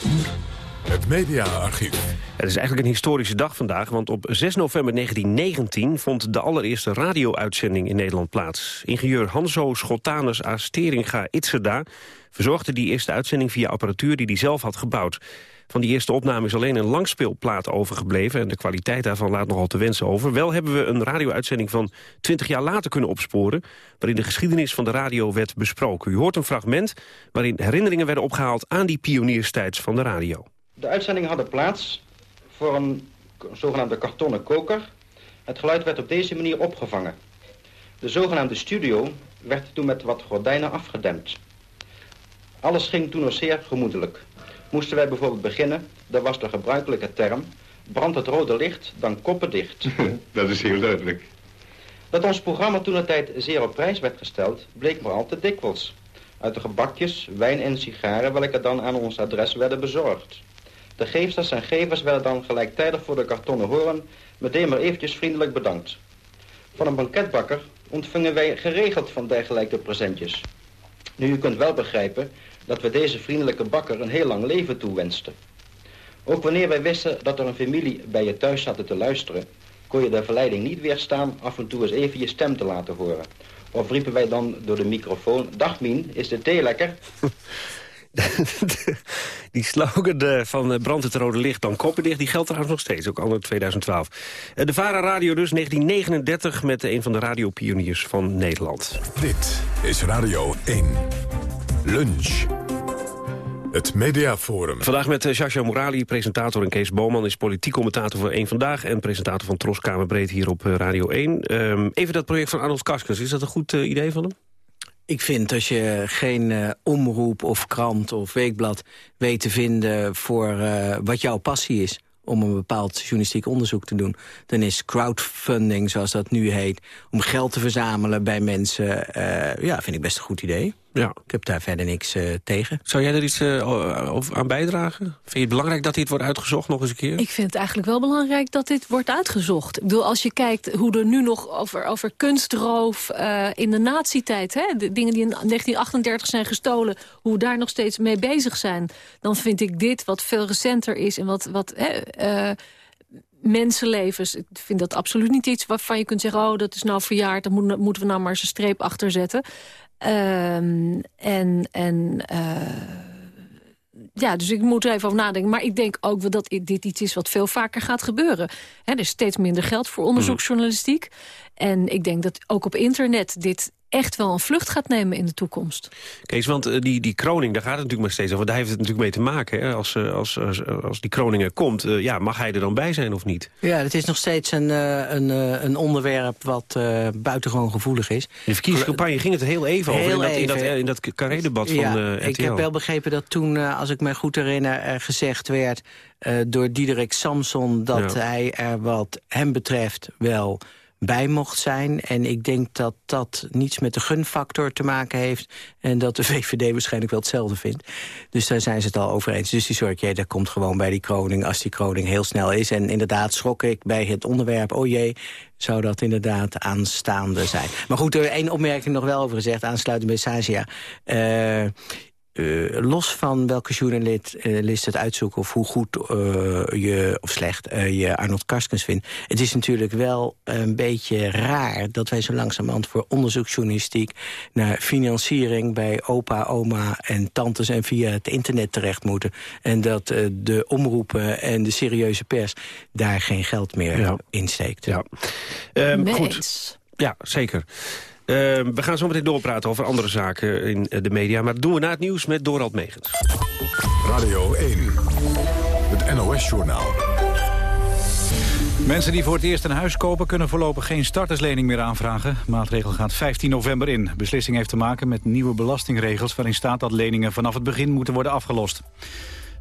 Het mediaarchief. Het is eigenlijk een historische dag vandaag, want op 6 november 1919 vond de allereerste radio-uitzending in Nederland plaats. Ingenieur Hanso Schotanus Asteringa Itzeda verzorgde die eerste uitzending via apparatuur die hij zelf had gebouwd. Van die eerste opname is alleen een langspeelplaat overgebleven... en de kwaliteit daarvan laat nogal te wensen over. Wel hebben we een radio-uitzending van 20 jaar later kunnen opsporen... waarin de geschiedenis van de radio werd besproken. U hoort een fragment waarin herinneringen werden opgehaald... aan die pionierstijds van de radio. De uitzendingen hadden plaats voor een zogenaamde kartonnen koker. Het geluid werd op deze manier opgevangen. De zogenaamde studio werd toen met wat gordijnen afgedempt. Alles ging toen nog zeer gemoedelijk. Moesten wij bijvoorbeeld beginnen, dat was de gebruikelijke term... brandt het rode licht, dan koppen dicht. dat is heel duidelijk. Dat ons programma toen de tijd zeer op prijs werd gesteld... bleek maar al te dikwijls. Uit de gebakjes, wijn en sigaren... welke dan aan ons adres werden bezorgd. De geefsters en gevers werden dan gelijktijdig voor de kartonnen horen meteen maar eventjes vriendelijk bedankt. Van een banketbakker ontvingen wij geregeld van dergelijke presentjes. Nu, u kunt wel begrijpen dat we deze vriendelijke bakker een heel lang leven toewensten. Ook wanneer wij wisten dat er een familie bij je thuis zat te luisteren, kon je de verleiding niet weerstaan af en toe eens even je stem te laten horen. Of riepen wij dan door de microfoon, dag Mien, is de thee lekker? die slogan van eh, brand het rode licht dan koppendicht... die geldt trouwens nog steeds, ook al in 2012. Eh, de VARA Radio dus, 1939, met een van de radiopioniers van Nederland. Dit is Radio 1. Lunch. Het Mediaforum. Vandaag met uh, Sascha Morali, presentator en Kees Boman... is politiek commentator voor Eén Vandaag... en presentator van Tros Kamerbreed hier op Radio 1. Ehm, even dat project van Arnold Karskens, is dat een goed idee van hem? Ik vind als je geen uh, omroep of krant of weekblad weet te vinden... voor uh, wat jouw passie is om een bepaald journalistiek onderzoek te doen... dan is crowdfunding, zoals dat nu heet... om geld te verzamelen bij mensen, uh, ja, vind ik best een goed idee. Ja. Ik heb daar verder niks uh, tegen. Zou jij er iets uh, aan bijdragen? Vind je het belangrijk dat dit wordt uitgezocht nog eens een keer? Ik vind het eigenlijk wel belangrijk dat dit wordt uitgezocht. Ik bedoel, als je kijkt hoe er nu nog over, over kunstroof uh, in de nazietijd... Hè, de dingen die in 1938 zijn gestolen... hoe we daar nog steeds mee bezig zijn... dan vind ik dit, wat veel recenter is en wat... wat hè, mensenlevens. Ik vind dat absoluut niet iets waarvan je kunt zeggen... oh, dat is nou verjaard, daar moeten we nou maar eens een streep achter zetten. Um, en en uh, ja, dus ik moet er even over nadenken. Maar ik denk ook wel dat dit iets is wat veel vaker gaat gebeuren. er is steeds minder geld voor onderzoeksjournalistiek. En ik denk dat ook op internet dit echt wel een vlucht gaat nemen in de toekomst. Kees, want uh, die, die kroning, daar gaat het natuurlijk maar steeds over. Daar heeft het natuurlijk mee te maken. Hè? Als, uh, als, als, als, die kroning er komt, uh, ja, mag hij er dan bij zijn of niet? Ja, het is nog steeds een, een, een onderwerp wat buitengewoon gevoelig is. In de verkiezingscampagne ging het heel even over in, even. Dat, in dat, in dat carré-debat ja, van RTL. Ik heb wel begrepen dat toen, als ik me goed herinner, gezegd werd... door Diederik Samson dat ja. hij er wat hem betreft wel bij mocht zijn. En ik denk dat dat niets met de gunfactor te maken heeft... en dat de VVD waarschijnlijk wel hetzelfde vindt. Dus daar zijn ze het al over eens. Dus die zorg, dat komt gewoon bij die kroning als die kroning heel snel is. En inderdaad schrok ik bij het onderwerp... oh jee, zou dat inderdaad aanstaande zijn. Maar goed, er één opmerking nog wel over gezegd... aansluitend bij Sasia. Uh, uh, los van welke journalist uh, het uitzoeken... of hoe goed uh, je, of slecht je Arnold Karskens vindt... het is natuurlijk wel een beetje raar... dat wij zo langzamerhand voor onderzoeksjournalistiek... naar financiering bij opa, oma en tantes... en via het internet terecht moeten. En dat de omroepen en de serieuze pers... daar geen geld meer ja. in steekt. Ja. Um, goed. Ja, zeker. Uh, we gaan zo meteen doorpraten over andere zaken in de media. Maar dat doen we na het nieuws met Dorald Megens. Radio 1, het NOS-journaal. Mensen die voor het eerst een huis kopen kunnen voorlopig geen starterslening meer aanvragen. De maatregel gaat 15 november in. De beslissing heeft te maken met nieuwe belastingregels... waarin staat dat leningen vanaf het begin moeten worden afgelost.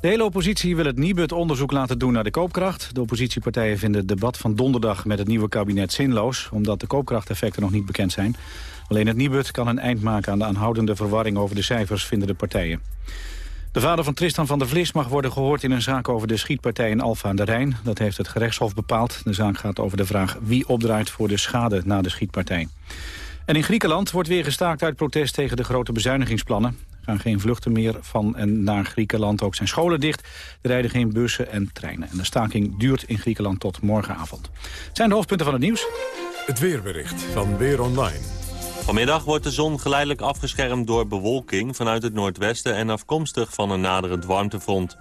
De hele oppositie wil het Nibud onderzoek laten doen naar de koopkracht. De oppositiepartijen vinden het debat van donderdag met het nieuwe kabinet zinloos... omdat de koopkrachteffecten nog niet bekend zijn. Alleen het Nibud kan een eind maken aan de aanhoudende verwarring over de cijfers, vinden de partijen. De vader van Tristan van der Vlis mag worden gehoord in een zaak over de schietpartij in Alfa aan de Rijn. Dat heeft het gerechtshof bepaald. De zaak gaat over de vraag wie opdraait voor de schade na de schietpartij. En in Griekenland wordt weer gestaakt uit protest tegen de grote bezuinigingsplannen gaan geen vluchten meer van en naar Griekenland. Ook zijn scholen dicht. Er rijden geen bussen en treinen. En de staking duurt in Griekenland tot morgenavond. Het zijn de hoofdpunten van het nieuws. Het weerbericht van Weer Online. Vanmiddag wordt de zon geleidelijk afgeschermd door bewolking vanuit het noordwesten en afkomstig van een naderend warmtefront.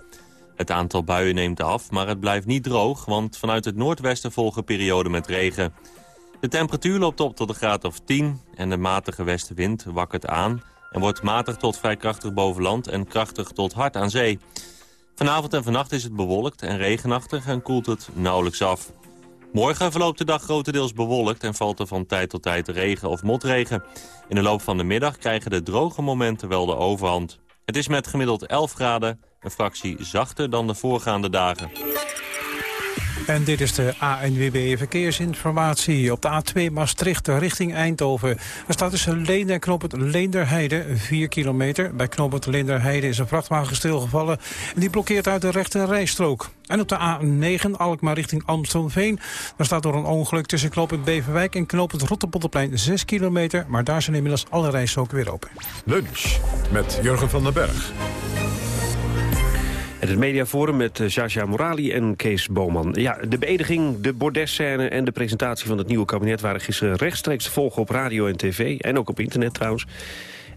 Het aantal buien neemt af, maar het blijft niet droog, want vanuit het noordwesten volgen perioden met regen. De temperatuur loopt op tot een graad of 10 en de matige westenwind wakkert aan en wordt matig tot vrij krachtig boven land en krachtig tot hard aan zee. Vanavond en vannacht is het bewolkt en regenachtig en koelt het nauwelijks af. Morgen verloopt de dag grotendeels bewolkt en valt er van tijd tot tijd regen of motregen. In de loop van de middag krijgen de droge momenten wel de overhand. Het is met gemiddeld 11 graden een fractie zachter dan de voorgaande dagen. En dit is de ANWB Verkeersinformatie. Op de A2 Maastricht richting Eindhoven. Er staat tussen Leende en Knoopend Leenderheide 4 kilometer. Bij Knoopend Leenderheide is een vrachtwagen stilgevallen. En die blokkeert uit de rechte rijstrook. En op de A9 Alkmaar richting Amstelveen. Daar staat door een ongeluk tussen knooppunt Beverwijk en knooppunt Rotterpolderplein 6 kilometer. Maar daar zijn inmiddels alle rijstroken weer open. Lunch met Jurgen van den Berg. Het mediaforum met uh, Jaja Morali en Kees Boman. Ja, de beëdiging, de bordesscène en de presentatie van het nieuwe kabinet... waren gisteren rechtstreeks te volgen op radio en tv. En ook op internet trouwens.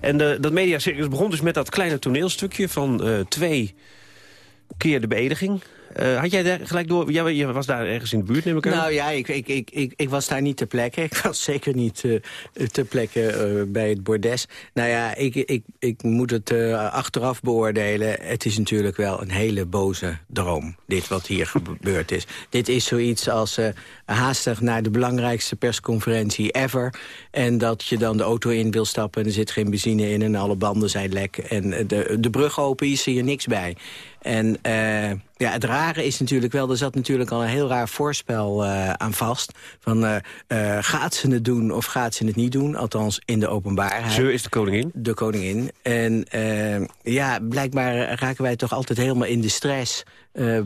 En uh, dat mediacircus begon dus met dat kleine toneelstukje van uh, twee keer de beëdiging. Uh, had jij daar gelijk door? Jij, je was daar ergens in de buurt, neem ik aan? Nou ja, ik, ik, ik, ik, ik was daar niet ter plekke. Ik was zeker niet uh, ter plekke uh, bij het bordes. Nou ja, ik, ik, ik moet het achteraf beoordelen. Het is natuurlijk wel een hele boze droom, dit wat hier gebeurd is. Dit is zoiets als haastig naar de belangrijkste persconferentie ever. En dat je dan de auto in wil stappen en er zit geen benzine in... en alle banden zijn lek en de, de brug open is er niks bij. En uh, ja, het rare is natuurlijk wel, er zat natuurlijk al een heel raar voorspel uh, aan vast. Van uh, gaat ze het doen of gaat ze het niet doen? Althans in de openbaarheid. Ze is de koningin? De koningin. En ja, blijkbaar raken wij toch altijd helemaal in de stress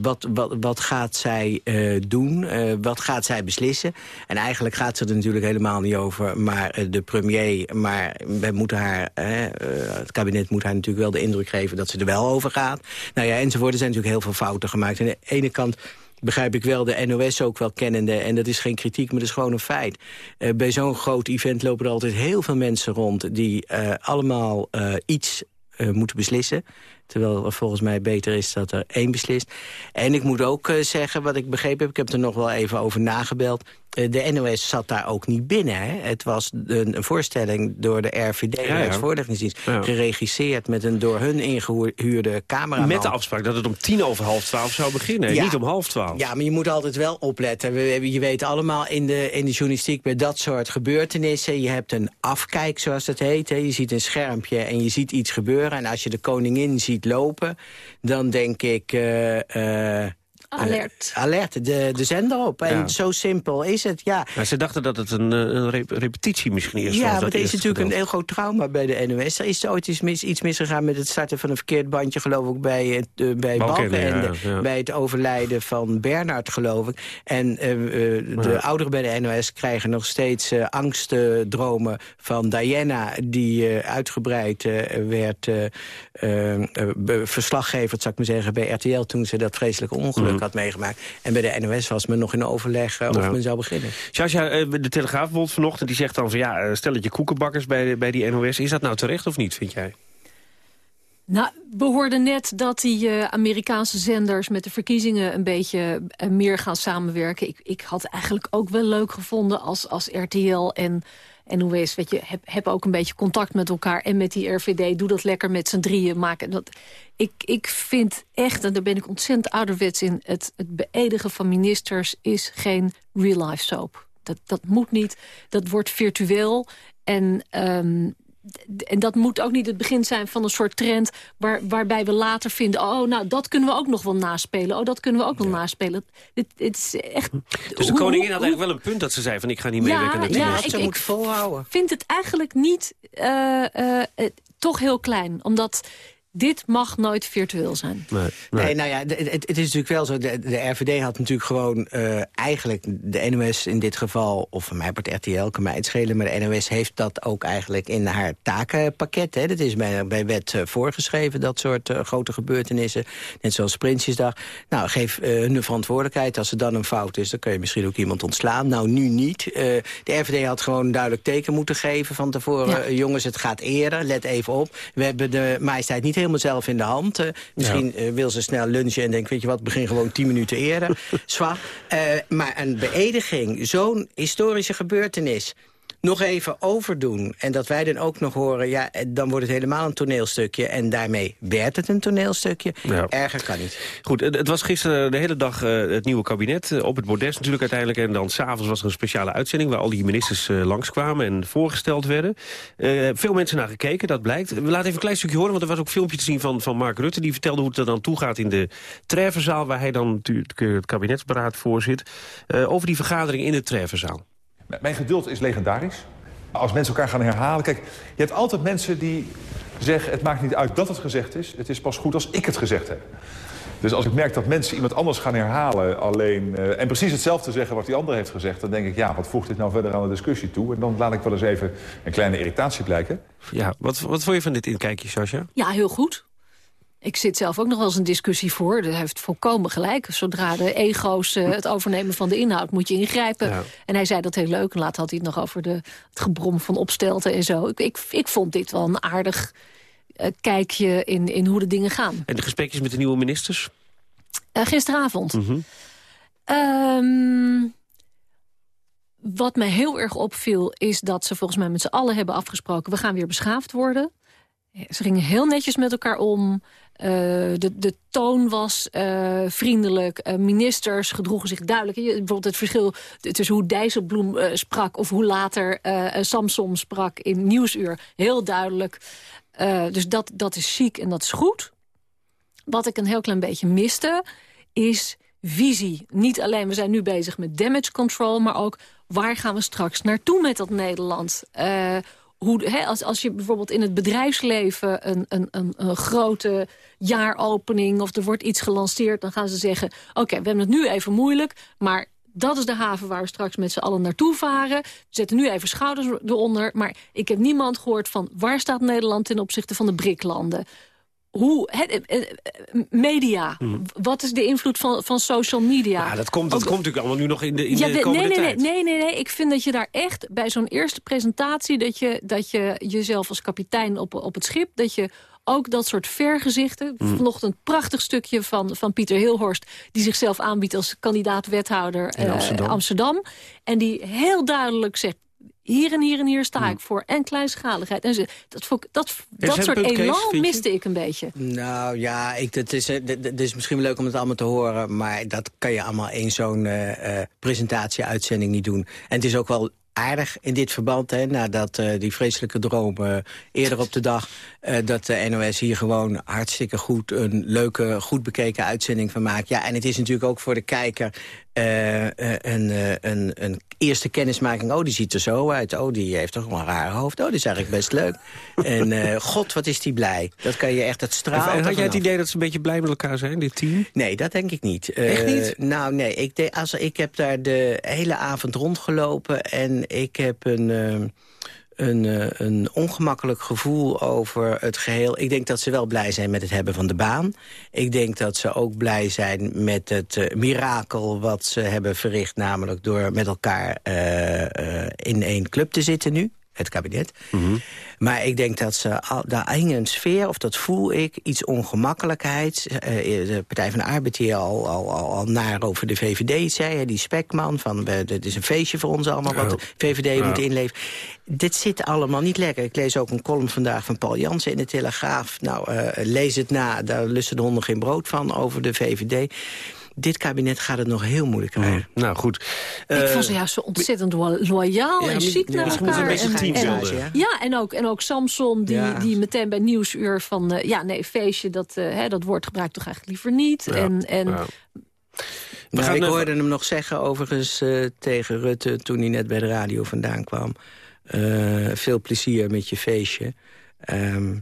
wat, wat, wat gaat zij doen? Wat gaat zij beslissen? En eigenlijk gaat ze er natuurlijk helemaal niet over. Maar de premier, maar wij moeten haar, het kabinet moet haar natuurlijk wel de indruk geven... dat ze er wel over gaat. Nou ja, enzovoort. Er zijn natuurlijk heel veel fouten gemaakt. Aan de ene kant begrijp ik wel, de NOS ook wel kennende. En dat is geen kritiek, maar dat is gewoon een feit. Uh, bij zo'n groot event lopen er altijd heel veel mensen rond... die uh, allemaal uh, iets moeten beslissen. Terwijl het volgens mij beter is dat er één beslist. En ik moet ook eh, zeggen, wat ik begrepen heb... ik heb er nog wel even over nagebeld... Eh, de NOS zat daar ook niet binnen. Hè? Het was een, een voorstelling door de RVD, ja. Rijksvoorlichtingsdienst... Ja. geregisseerd met een door hun ingehuurde cameraman. Met de afspraak dat het om tien over half twaalf zou beginnen. Ja. Niet om half twaalf. Ja, maar je moet altijd wel opletten. We, we- je weet allemaal in de, in de journalistiek bij dat soort gebeurtenissen... je hebt een afkijk, zoals dat heet. Hè. Je ziet een schermpje en je ziet iets gebeuren. En als je de koningin ziet lopen, dan denk ik... eh, eh, Alert. eh, alert, de, de zender op. En Ja. zo simpel is het, ja. Maar ze dachten dat het een, eh, een rep- repetitie misschien is. Ja, maar er is natuurlijk een heel groot trauma bij de NOS. Er is ooit iets, mis, iets misgegaan met het starten van een verkeerd bandje... geloof ik, bij, eh, bij Balkenende, Balkenende. ja, ja. Bij het overlijden van Bernard, geloof ik. En de Ja. ouderen bij de NOS krijgen nog steeds angstdromen van Diana... die eh, uitgebreid eh, werd eh, eh, eh, verslaggeverd, zou ik maar zeggen... bij RTL toen ze dat vreselijke ongeluk Had meegemaakt. En bij de NOS was men nog in overleg eh, of Ja. men zou beginnen. Sascha, eh, de Telegraaf vanochtend, die zegt dan van... ja, eh, stelletje koekenbakkers bij, bij die NOS. Is dat nou terecht of niet, vind jij? Nou, we hoorden net dat die eh, Amerikaanse zenders met de verkiezingen een beetje eh, meer gaan samenwerken. Ik, ik had eigenlijk ook wel leuk gevonden als, als RTL en NOS. Weet je, heb, heb ook een beetje contact met elkaar en met die RVD. Doe dat lekker met z'n drieën. Maken. Dat, ik, ik vind echt, en daar ben ik ontzettend ouderwets in... het, het beëdigen van ministers is geen real-life soap. Dat, dat moet niet. Dat wordt virtueel. En ehm, en dat moet ook niet het begin zijn van een soort trend... Waar, waarbij we later vinden... oh, nou, dat kunnen we ook nog wel naspelen. Oh, dat kunnen we ook nog naspelen. Dit, dit is echt... Dus de hoe- koningin hoe- had eigenlijk wel een punt dat ze zei van... ik ga niet meewerken. aan de ja, TNS. ik, ik vind het eigenlijk niet eh, eh, eh, toch heel klein. Omdat dit mag nooit virtueel zijn. Nee, Nee, nou ja, het, het is natuurlijk wel zo. De, de RVD had natuurlijk gewoon eh, eigenlijk de NOS in dit geval... of van mij part RTL, kan mij het schelen... maar de NOS heeft dat ook eigenlijk in haar takenpakket. Hè. Dat is bij, bij wet eh, voorgeschreven, dat soort eh, grote gebeurtenissen. Net zoals Prinsjesdag. Nou, geef eh, hun de verantwoordelijkheid. Als er dan een fout is, dan kun je misschien ook iemand ontslaan. Nou, nu niet. Eh, de RVD had gewoon een duidelijk teken moeten geven van tevoren. Ja. Jongens, het gaat eerder, let even op. We hebben de majesteit niet helemaal zelf in de hand. Eh, misschien eh, wil ze snel lunchen en denkt, weet je wat, begin gewoon tien minuten eerder. Zwa. Eh, maar een beëdiging, zo'n historische gebeurtenis nog even overdoen... en dat wij dan ook nog horen, ja, eh, dan wordt het helemaal een toneelstukje... en daarmee werd het een toneelstukje. Ja. Erger kan niet. Goed, het was gisteren de hele dag eh, het nieuwe kabinet eh, op het bordes natuurlijk uiteindelijk. En dan s'avonds was er een speciale uitzending waar al die ministers langskwamen en voorgesteld werden. Veel mensen naar gekeken, dat blijkt. We laten even een klein stukje horen, want er was ook een filmpje te zien van, van Mark Rutte. Die vertelde hoe het er dan toe gaat in de Treffenzaal, waar hij dan natuurlijk het kabinetsberaad voor zit. Over die vergadering in de Treffenzaal. Mijn geduld is legendarisch. Als mensen elkaar gaan herhalen... Kijk, je hebt altijd mensen die zeggen... het maakt niet uit dat het gezegd is. Het is pas goed als ik het gezegd heb. Dus als ik merk dat mensen iemand anders gaan herhalen... alleen eh, en precies hetzelfde zeggen wat die ander heeft gezegd... dan denk ik, ja, wat voegt dit nou verder aan de discussie toe? En dan laat ik wel eens even een kleine irritatie blijken. Ja, wat, wat vond je van dit inkijkje, Sascha? Ja, heel goed. Ik zit zelf ook nog wel eens een discussie voor. Dat heeft volkomen gelijk. Zodra de ego's eh, het overnemen van de inhoud moet je ingrijpen. Ja. En hij zei dat heel leuk. En later had hij het nog over de, het gebrom van opstelten en zo. Ik, ik, ik vond dit wel een aardig eh, kijkje in, in hoe de dingen gaan. En de gesprekjes met de nieuwe ministers? Eh, gisteravond. Mhm. Ehm, wat mij heel erg opviel is dat ze volgens mij met z'n allen hebben afgesproken... we gaan weer beschaafd worden. Ze gingen heel netjes met elkaar om. Eh, de, de toon was eh, vriendelijk. Eh, ministers gedroegen zich duidelijk. Bijvoorbeeld het verschil tussen hoe Dijsselbloem sprak... of hoe later Samson sprak in Nieuwsuur. Heel duidelijk. Dus dat, dat is chic en dat is goed. Wat ik een heel klein beetje miste, is visie. Niet alleen, we zijn nu bezig met damage control... maar ook waar gaan we straks naartoe met dat Nederland? Hoe, hè, als, als je bijvoorbeeld in het bedrijfsleven een, een, een, een grote jaaropening... of er wordt iets gelanceerd, dan gaan ze zeggen... oké, we hebben het nu even moeilijk, maar dat is de haven waar we straks met z'n allen naartoe varen. We zetten nu even schouders eronder. Maar ik heb niemand gehoord van waar staat Nederland ten opzichte van de BRIC-landen. Hoe, eh, eh, media, wat is de invloed van, van social media? Ja, dat komt, dat Ook- komt natuurlijk allemaal nu nog in de, in ja, de de- komende nee, nee, tijd. nee, nee, nee. Ik vind dat je daar echt bij zo'n eerste presentatie... Dat je, dat je jezelf als kapitein op, op het schip... dat je ook dat soort vergezichten. Mm. Vanochtend een prachtig stukje van, van Pieter Hilhorst... die zichzelf aanbiedt als kandidaat-wethouder In eh, Amsterdam. Amsterdam. En die heel duidelijk zegt... Hier en hier en hier sta ik voor. En kleinschaligheid. En ze, dat, vond ik- dat, dat zijn soort elan miste ik een beetje. Nou ja, ik, het, is, eh, het is misschien leuk om het allemaal te horen... maar dat kan je allemaal in zo'n eh, eh, presentatie-uitzending niet doen. En het is ook wel aardig in dit verband, hè, nadat eh, die vreselijke droom eh, eerder op de dag... eh, dat de NOS hier gewoon hartstikke goed een leuke, goed bekeken uitzending van maakt. Ja, en het is natuurlijk ook voor de kijker eh, eh, een, eh, een, een eerste kennismaking. Oh, die ziet er zo uit. Oh, die heeft toch wel een raar hoofd. Oh, die is eigenlijk best leuk. en god, wat is die blij. Dat kan je echt, het straalt En had jij het idee dat ze een beetje blij met elkaar zijn, dit team? Nee, dat denk ik niet. Echt niet? nou, nee. Ik, de, als, ik heb daar de hele avond rondgelopen... en ik heb een, eh, een, eh, een ongemakkelijk gevoel over het geheel. Ik denk dat ze wel blij zijn met het hebben van de baan. Ik denk dat ze ook blij zijn met het eh, mirakel wat ze hebben verricht... namelijk door met elkaar eh, in één club te zitten nu het kabinet. Maar ik denk dat ze, al, daar hing een sfeer, of dat voel ik, iets ongemakkelijkheid. Eh, de Partij van de Arbeid die al, al, al, al naar over de VVD zei. Die spekman van, dit is een feestje voor ons allemaal wat de VVD Ja. moet inleveren. Dit zit allemaal niet lekker. Ik lees ook een column vandaag van Paul Jansen in de Telegraaf. Nou, eh, lees het na, daar lusten de honden geen brood van over de VVD. Dit kabinet gaat het nog heel moeilijk krijgen. Nou, goed. ik vond ze juist zo ontzettend lo- loyaal ja, en ja, naar elkaar. een beetje en, Ja. en ook, en ook Samson, die, Ja. die meteen bij Nieuwsuur van... eh, ja, nee, feestje, dat, eh, hè, dat woord gebruik ik toch eigenlijk liever niet. Ja. En, en Nou, gaan ik even- hoorde hem nog zeggen overigens eh, tegen Rutte... toen hij net bij de radio vandaan kwam. eh, veel plezier met je feestje. Ehm,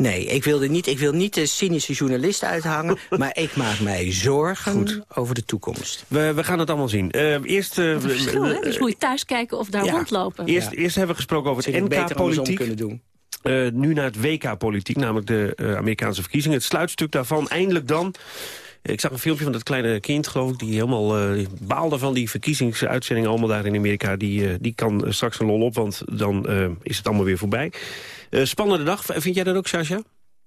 nee, ik, wilde niet, ik wil niet de cynische journalist uithangen... maar ik maak mij zorgen over de toekomst. We, we gaan het allemaal zien. Eh, eerst, eh, Wat een verschil, hè? Dus moet je thuis kijken of daar Ja. rondlopen. Eerst, eerst hebben we gesproken over het het andersom NK-politiek. kunnen doen. nu naar het WK-politiek, namelijk de eh, Amerikaanse verkiezingen. Het sluitstuk daarvan, eindelijk dan. Ik zag een filmpje van dat kleine kind, geloof ik... die helemaal eh, baalde van die verkiezingsuitzendingen allemaal daar in Amerika. Die, eh, die kan straks een lol op, want dan eh, is het allemaal weer voorbij. Spannende dag. Vind jij dat ook, Sascha?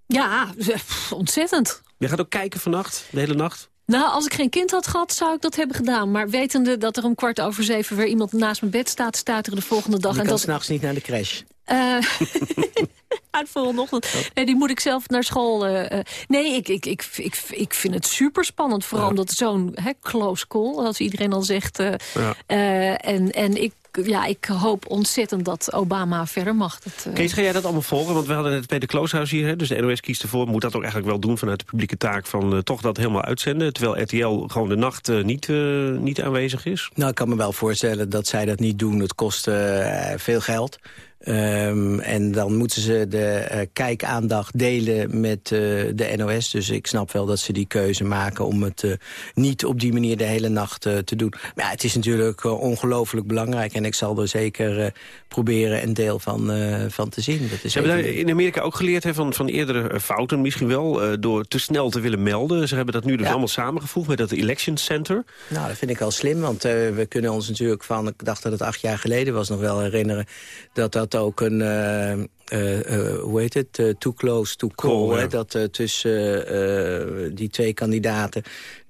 Ja, ontzettend. Je gaat ook kijken vannacht, de hele nacht? Nou, als ik geen kind had gehad, zou ik dat hebben gedaan. Maar wetende dat er om kwart over zeven weer iemand naast mijn bed staat... staat er de volgende dag. Je en kan dat, s'nachts niet naar de crash. Eh, uit volgende ochtend. Nee, die moet ik zelf naar school. eh, eh. nee, ik, ik, ik, ik, ik vind het super spannend. Vooral omdat het zo'n close call, als iedereen al zegt. Ja. en, en ik, ja, ik hoop ontzettend dat Obama verder mag. Dat, eh, Kees, ga jij dat allemaal volgen? Want we hadden het bij de Closehouse hier, hè? dus de NOS kiest ervoor... moet dat ook eigenlijk wel doen vanuit de publieke taak... van eh, toch dat helemaal uitzenden... terwijl RTL gewoon de nacht eh, niet, niet aanwezig is? Nou, ik kan me wel voorstellen dat zij dat niet doen. Het kost eh, veel geld. Ehm, en dan moeten ze de eh, kijkaandacht delen met eh, de NOS. Dus ik snap wel dat ze die keuze maken om het eh, niet op die manier de hele nacht te doen. Maar ja, het is natuurlijk ongelooflijk belangrijk. En ik zal er zeker proberen een deel van, van te zien. Dat is Ze hebben daar in Amerika ook geleerd hè, van, van eerdere fouten misschien wel... door te snel te willen melden. Ze hebben dat nu dus allemaal samengevoegd met dat Election Center. Nou, dat vind ik al slim, want we kunnen ons natuurlijk van... ik dacht dat het acht jaar geleden was nog wel herinneren... dat dat ook een, eh, eh, eh, hoe heet het, too close to call... Hè, dat tussen die twee kandidaten...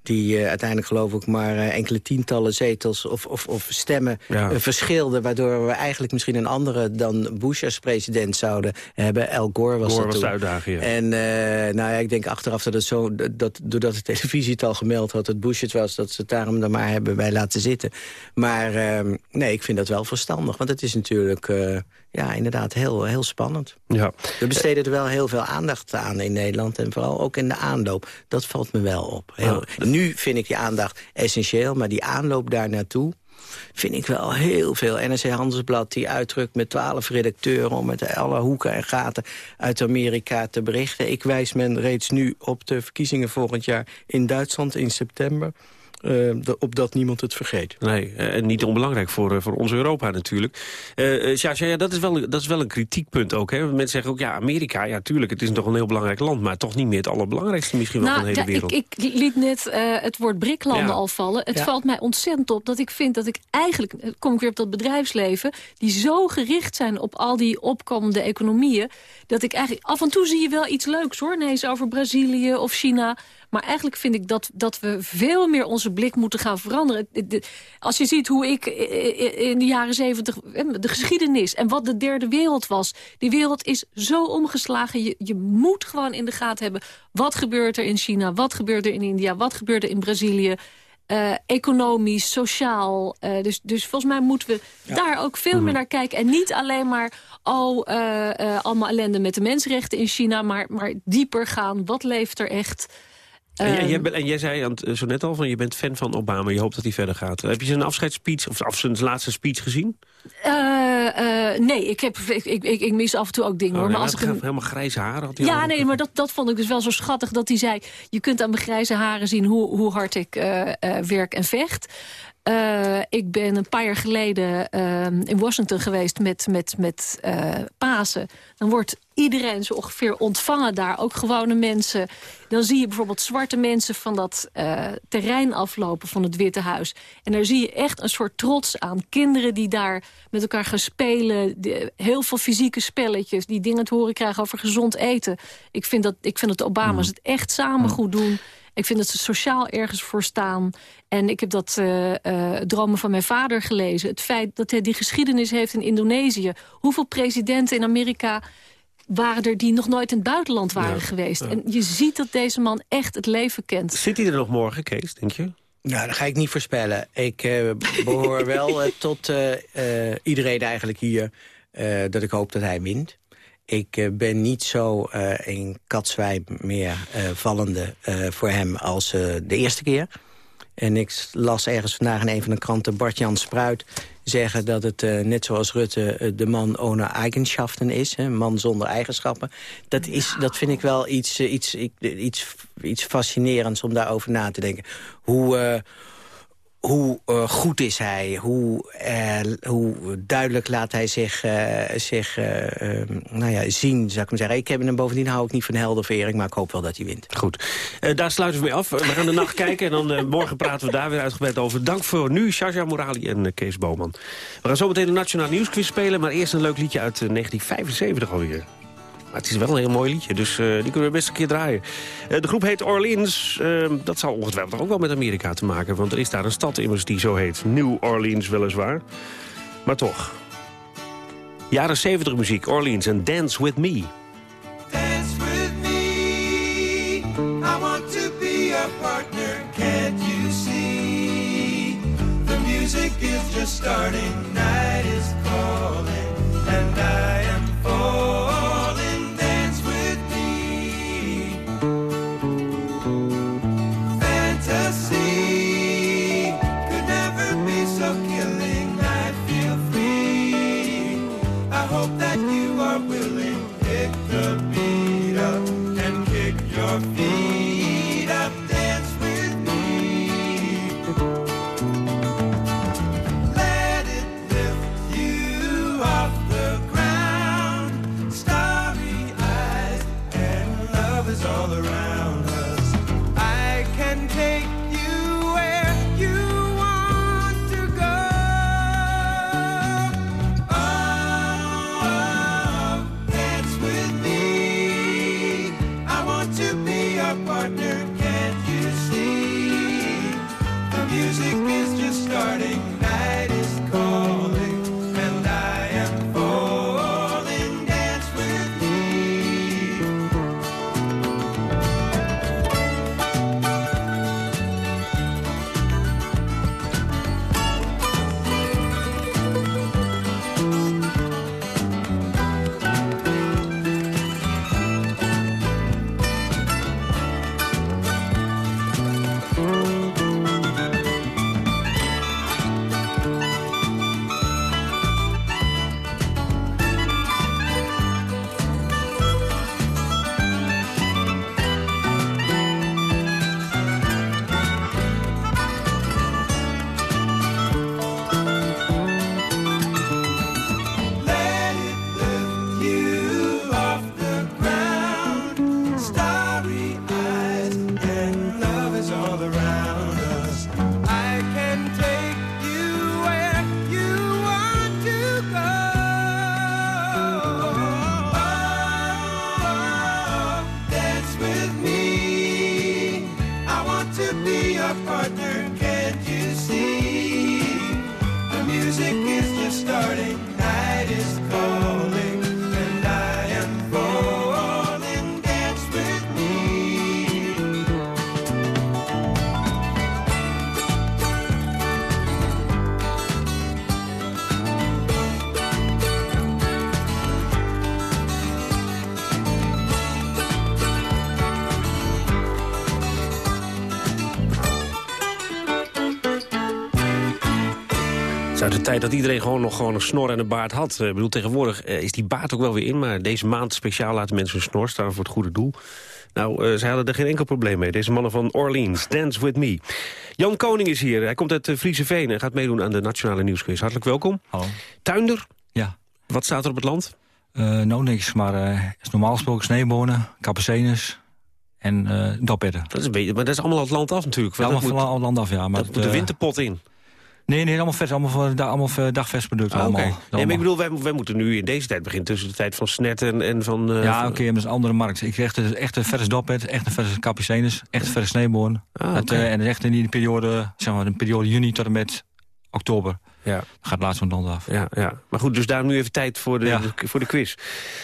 die uiteindelijk geloof ik maar enkele tientallen zetels of, of, of stemmen Ja. verschilden... waardoor we eigenlijk misschien een andere dan Bush als president zouden hebben. Al Gore was Gore dat was de toen. uitdaging, ja. En nou ja, ik denk achteraf dat het zo... Dat, doordat de televisie het al gemeld had dat Bush het was... dat ze het daarom er maar hebben bij laten zitten. Maar ehm, nee, ik vind dat wel verstandig. Want het is natuurlijk ja, inderdaad heel, heel spannend. Ja. We besteden er wel heel veel aandacht aan in Nederland. En vooral ook in de aanloop. Dat valt me wel op. Heel, Nu vind ik die aandacht essentieel. Maar die aanloop daar naartoe vind ik wel heel veel. NRC Handelsblad die uitdrukt met twaalf redacteuren... om met alle hoeken en gaten uit Amerika te berichten. Ik wijs men reeds nu op de verkiezingen volgend jaar in Duitsland in september. Op dat niemand het vergeet. Nee, en niet onbelangrijk voor, voor ons Europa natuurlijk. Uh, ja, dat, is wel, dat is wel een kritiekpunt ook. Hè? Mensen zeggen ook, ja, Amerika, ja, tuurlijk, het is nog een heel belangrijk land... maar toch niet meer het allerbelangrijkste misschien wel nou, van de hele wereld. Ik, ik liet net het woord BRIC-landen al vallen. Het valt mij ontzettend op dat ik vind dat ik eigenlijk... kom ik weer op dat bedrijfsleven... die zo gericht zijn op al die opkomende economieën... dat ik eigenlijk... af en toe zie je wel iets leuks, hoor. Nee, eens over Brazilië of China... Maar eigenlijk vind ik dat, dat we veel meer onze blik moeten gaan veranderen. Als je ziet hoe ik in de jaren zeventig... de geschiedenis en wat de derde wereld was. Die wereld is zo omgeslagen. Je, je moet gewoon in de gaten hebben... wat gebeurt er in China, wat gebeurt er in India... wat gebeurt er in Brazilië... Uh, economisch, sociaal. Uh, dus, dus volgens mij moeten we daar ook veel meer mhm. naar kijken. En niet alleen maar, oh, uh, allemaal ellende met de mensenrechten in China... Maar, maar dieper gaan, wat leeft er echt... En, jij, ehm, en jij zei aan zo net al van je bent fan van Obama. Je hoopt dat hij verder gaat. Heb je zijn afscheidsspeech of, zijn laatste speech gezien? Uh, uh, nee, ik, heb, ik, ik, ik, mis af en toe ook dingen. hoor. Oh, maar als ik Helemaal grijze haren had hij Ja, nee, maar dat, dat vond ik dus wel zo schattig. Dat hij zei, je kunt aan mijn grijze haren zien hoe, hoe hard ik uh, werk en vecht. Uh, ik ben een paar jaar geleden uh, in Washington geweest met, met, met uh, Pasen. Dan wordt iedereen zo ongeveer ontvangen daar, ook gewone mensen. Dan zie je bijvoorbeeld zwarte mensen van dat terrein aflopen van het Witte Huis. En daar zie je echt een soort trots aan. Kinderen die daar met elkaar gaan spelen. heel veel fysieke spelletjes. Die dingen te horen krijgen over gezond eten. Ik vind dat, ik vind dat de Obama's mm. het echt samen mm. goed doen... Ik vind dat ze sociaal ergens voor staan. En ik heb dat uh, uh, dromen van mijn vader gelezen. Het feit dat hij die geschiedenis heeft in Indonesië. Hoeveel presidenten in Amerika waren er die nog nooit in het buitenland waren geweest. En je ziet dat deze man echt het leven kent. Zit hij er nog morgen, Kees, denk je? Nou, dat ga ik niet voorspellen. Ik uh, behoor wel tot iedereen eigenlijk hier... dat ik hoop dat hij wint. Ik uh, ben niet zo uh, in katzwijm meer uh, vallende voor hem als de eerste keer. En ik las ergens vandaag in een van de kranten Bart-Jan Spruit zeggen dat het net zoals Rutte de man ohne eigenschaften is. Een man zonder eigenschappen. Dat, is, dat vind ik wel iets, iets, iets, iets fascinerends om daarover na te denken. Hoe hoe uh, goed is hij? Hoe, uh, hoe duidelijk laat hij zich, uh, zich ehm, nou ja, zien, zou ik maar zeggen. Ik heb hem bovendien hou ik niet van heldervering, maar ik hoop wel dat hij wint. Goed, daar sluiten we mee af. We gaan de nacht kijken en dan morgen praten we daar weer uitgebreid over. Dank voor nu, Shaja Morali en Kees Boman. We gaan zo meteen een Nationaal Nieuwsquiz spelen, maar eerst een leuk liedje uit 1975 alweer. Maar het is wel een heel mooi liedje, dus uh, die kunnen we best een keer draaien. Uh, de groep heet Orleans. Uh, dat zou ongetwijfeld ook wel met Amerika te maken... want er is daar een stad immers die zo heet. New Orleans weliswaar. Maar toch. Jaren 70 muziek, Orleans en Dance With Me. Dance with me. I want to be your partner, can't you see? The music is just starting, night is calling, and I tijd dat iedereen gewoon nog gewoon een snor en een baard had. Eh, Ik bedoel, tegenwoordig eh, is die baard ook wel weer in... maar deze maand speciaal laten mensen hun snor staan voor het goede doel. Nou, eh, zij hadden er geen enkel probleem mee. Deze mannen van Orleans, Dance With Me. Jan Koning is hier. Hij komt uit uh, Friese Veen en gaat meedoen aan de Nationale Nieuwsquiz. Hartelijk welkom. Hallo. Tuinder? Ja. Wat staat er op het land? Eh, nou niks, maar is normaal gesproken sneebonen, kapucijnes en doppetten. Dat is een beetje, maar dat is allemaal het land af natuurlijk. Ja, allemaal van het land af, ja. Maar dat moet de winterpot in. Nee, nee, allemaal vers, allemaal, allemaal voor dagvers producten. Ah, oké. allemaal. Nee, maar ik bedoel, wij, wij moeten nu in deze tijd beginnen... tussen de tijd van snet en, en van... eh, ja, oké, maar dat is een andere markt. Ik krijg dus echt een verse doppet, echt een verse kapucijnes, echt een verse sneeboon. Ah, Het, eh, en dat is echt in die periode, zeg maar, de periode juni tot en met oktober. Ja. Dan gaat laatst van land af. Ja, ja. Maar goed, dus daarom nu even tijd voor de, Ja. de- voor de quiz.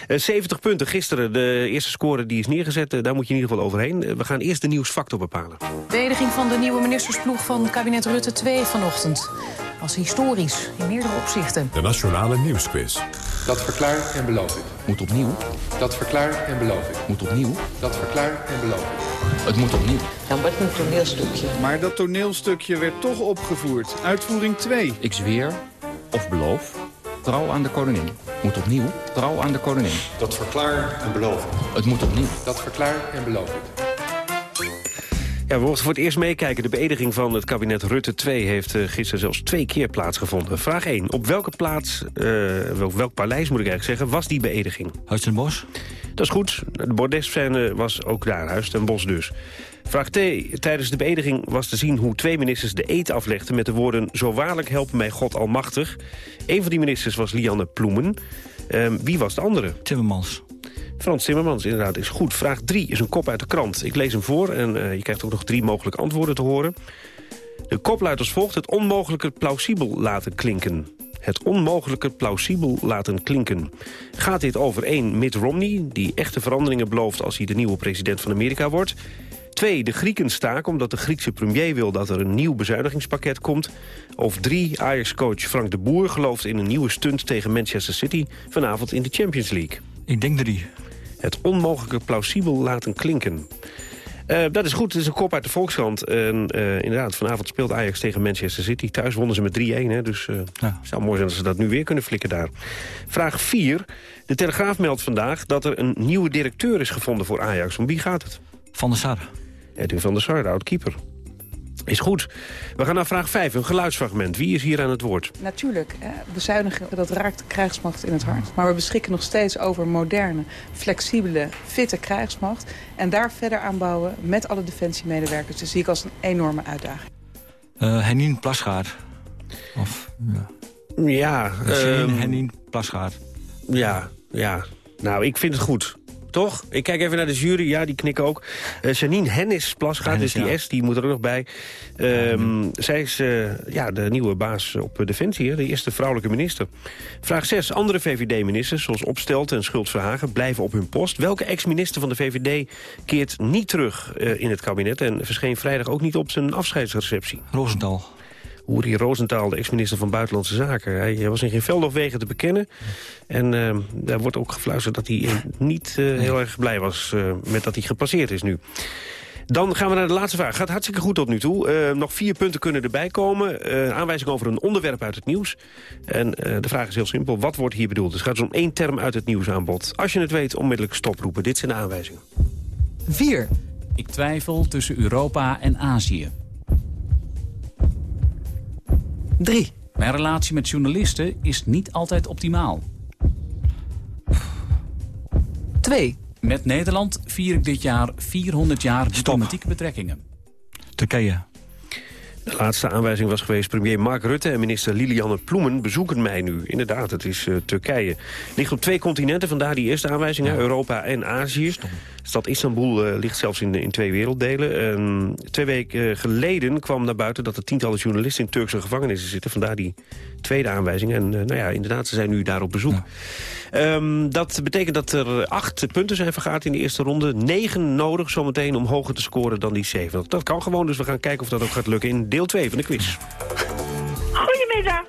Eh, 70 punten gisteren. De eerste score die is neergezet. eh, daar moet je in ieder geval overheen. Eh, we gaan eerst de nieuwsfactor bepalen. Beëdiging van de nieuwe ministersploeg van kabinet Rutte 2 vanochtend. Was historisch in meerdere opzichten. De Nationale Nieuwsquiz. Dat verklaar en beloof ik. Moet opnieuw. Dat verklaar en beloof ik. Moet opnieuw. Dat verklaar en beloof ik. Het moet opnieuw. Dan wordt een toneelstukje. Maar dat toneelstukje werd toch opgevoerd. Uitvoering 2. Ik zweer of beloof trouw aan de koningin. Moet opnieuw. Trouw aan de koningin. Dat verklaar en beloof ik. Het moet opnieuw. Dat verklaar en beloof ik. Ja, we mochten voor het eerst meekijken. De beëdiging van het kabinet Rutte 2 heeft eh, gisteren zelfs twee keer plaatsgevonden. Vraag 1. Op welke plaats, eh, op welk paleis moet ik eigenlijk zeggen, was die beëdiging? Huis ten Bos. Dat is goed. De bordesscène was ook daar, Huis ten Bos dus. Vraag 2. Tijdens de beëdiging was te zien hoe twee ministers de eed aflegden... met de woorden, zo waarlijk helpen mij God almachtig. Een van die ministers was Lianne Ploemen. Ehm, wie was de andere? Timmermans. Frans Timmermans, inderdaad, is goed. Vraag 3 is een kop uit de krant. Ik lees hem voor en eh, je krijgt ook nog drie mogelijke antwoorden te horen. De kop luidt als volgt. Het onmogelijke plausibel laten klinken. Het onmogelijke plausibel laten klinken. Gaat dit over één Mitt Romney, die echte veranderingen belooft... als hij de nieuwe president van Amerika wordt... Twee, de Grieken staken omdat de Griekse premier wil dat er een nieuw bezuinigingspakket komt. Of drie, Ajax-coach Frank de Boer gelooft in een nieuwe stunt tegen Manchester City... vanavond in de Champions League. Ik denk drie. Het onmogelijke plausibel laten klinken. Eh, dat is goed, het is een kop uit de Volkskrant. En eh, inderdaad, vanavond speelt Ajax tegen Manchester City. Thuis wonnen ze met 3-1, hè, dus eh het zou mooi zijn als ze dat nu weer kunnen flikken daar. Vraag 4. De Telegraaf meldt vandaag dat er een nieuwe directeur is gevonden voor Ajax. Om wie gaat het? Van der Sar. Edwin van der Sar, de oud-keeper. Is goed. We gaan naar vraag 5, een geluidsfragment. Wie is hier aan het woord? Natuurlijk, hè, bezuinigen dat raakt de krijgsmacht in het hart. Maar we beschikken nog steeds over moderne, flexibele, fitte krijgsmacht. En daar verder aan bouwen met alle defensiemedewerkers. Dat zie ik als een enorme uitdaging. Uh, Henien Plasgaard. Of, ja. Ja. Henien, ehm, Henien Plasgaard. Ja, ja. Nou, ik vind het goed. Toch? Ik kijk even naar de jury. Ja, die knikken ook. Eh Janine Hennis Plasgaard, Hennis, dus die ja. S, die moet er ook nog bij. Ehm, zij is eh, ja, de nieuwe baas op Defensie, hè, de eerste vrouwelijke minister. Vraag 6. Andere VVD-ministers, zoals Opstelten en Schultz Verhagen... blijven op hun post. Welke ex-minister van de VVD keert niet terug eh, in het kabinet... en verscheen vrijdag ook niet op zijn afscheidsreceptie? Rosenthal. Uri Rosenthal, de ex-minister van Buitenlandse Zaken. Hij was in geen veld of wegen te bekennen. En uh, daar wordt ook gefluisterd dat hij niet uh, heel erg blij was... Uh, met dat hij gepasseerd is nu. Dan gaan we naar de laatste vraag. Gaat hartstikke goed tot nu toe. Nog vier punten kunnen erbij komen. Aanwijzing over een onderwerp uit het nieuws. En de vraag is heel simpel. Wat wordt hier bedoeld? Dus het gaat dus om één term uit het nieuwsaanbod. Als je het weet, onmiddellijk stoproepen. Dit zijn de aanwijzingen. 4. Ik twijfel tussen Europa en Azië. 3. Mijn relatie met journalisten is niet altijd optimaal. 2. Met Nederland vier ik dit jaar 400 jaar diplomatieke betrekkingen. Turkije. De laatste aanwijzing was geweest premier Mark Rutte en minister Lilianne Ploemen bezoeken mij nu. Inderdaad, het is uh, Turkije. Ligt op twee continenten, vandaar die eerste aanwijzing, ja. Europa en Azië. De stad Istanbul uh, ligt zelfs in, in twee werelddelen. Uh, twee weken geleden kwam naar buiten dat er tientallen journalisten in Turkse gevangenissen zitten. Vandaar die tweede aanwijzing. En nou ja, inderdaad, ze zijn nu daar op bezoek. Ja. Um, dat betekent dat er acht punten zijn vergaard in de eerste ronde. Negen nodig zometeen om hoger te scoren dan die zeven. Dat kan gewoon, dus we gaan kijken of dat ook gaat lukken in deel 2 van de quiz. Goedemiddag.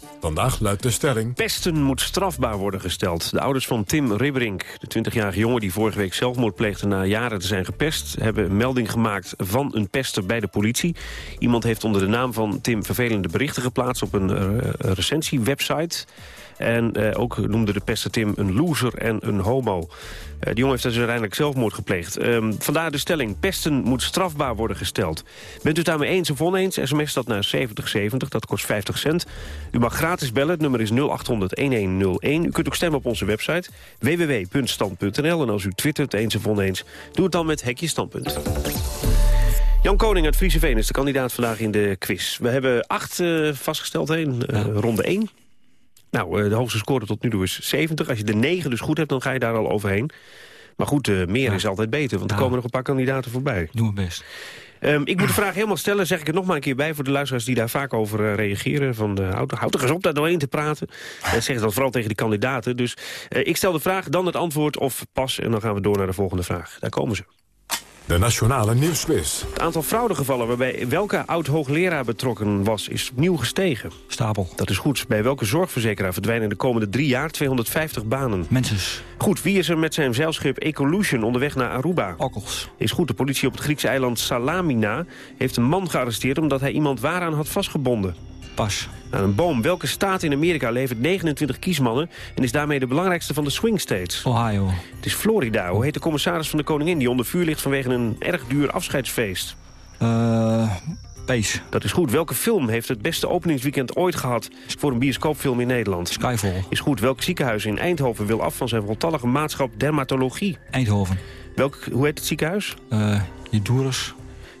Vandaag luidt de stelling... Pesten moet strafbaar worden gesteld. De ouders van Tim Ribberink, de 20-jarige jongen die vorige week zelfmoord pleegde na jaren te zijn gepest... hebben een melding gemaakt van een pester bij de politie. Iemand heeft onder de naam van Tim vervelende berichten geplaatst op een uh, recensiewebsite... En uh, ook noemde de pester Tim een loser en een homo. Uh, die jongen heeft dus uiteindelijk zelfmoord gepleegd. Um, vandaar de stelling, pesten moet strafbaar worden gesteld. Bent u het daarmee eens of oneens? SMS dat naar 7070, dat kost 50 cent. U mag gratis bellen, het nummer is 0800-1101. U kunt ook stemmen op onze website www.stand.nl. En als u twittert eens of oneens, doe het dan met Hekje Standpunt. Jan Koning uit Friese Veen is de kandidaat vandaag in de quiz. We hebben acht uh, vastgesteld in ja. ronde 1. Nou, de hoogste score tot nu toe is 70. Als je de 9 dus goed hebt, dan ga je daar al overheen. Maar goed, uh, meer ja. is altijd beter, want er komen nog een paar kandidaten voorbij. Doe mijn best. Um, ik moet de vraag helemaal stellen, zeg ik het nog maar een keer bij... voor de luisteraars die daar vaak over uh, reageren. Van, uh, houd, houd er eens op daar doorheen te praten. Dat zeg dan vooral tegen die kandidaten. Dus ik stel de vraag, dan het antwoord of pas... en dan gaan we door naar de volgende vraag. Daar komen ze. De Nationale Nieuwsquiz. Het aantal fraudegevallen waarbij welke oud-hoogleraar betrokken was... is opnieuw gestegen. Stapel. Dat is goed. Bij welke zorgverzekeraar verdwijnen de komende drie jaar 250 banen? Mensens. Goed. Wie is er met zijn zeilschip Ecolution onderweg naar Aruba? Okkels. Is goed. De politie op het Griekse eiland Salamina... heeft een man gearresteerd omdat hij iemand waaraan had vastgebonden. Pas. Aan een boom. Welke staat in Amerika levert 29 kiesmannen... en is daarmee de belangrijkste van de swing states? Ohio. Het is Florida. Hoe heet de commissaris van de koningin... die onder vuur ligt vanwege een erg duur afscheidsfeest? Uh, Pees. Dat is goed. Welke film heeft het beste openingsweekend ooit gehad... voor een bioscoopfilm in Nederland? Skyfall. Is goed. Welk ziekenhuis in Eindhoven wil af van zijn voltallige maatschap dermatologie? Eindhoven. Welk, hoe heet het ziekenhuis? Uh, Jedurus.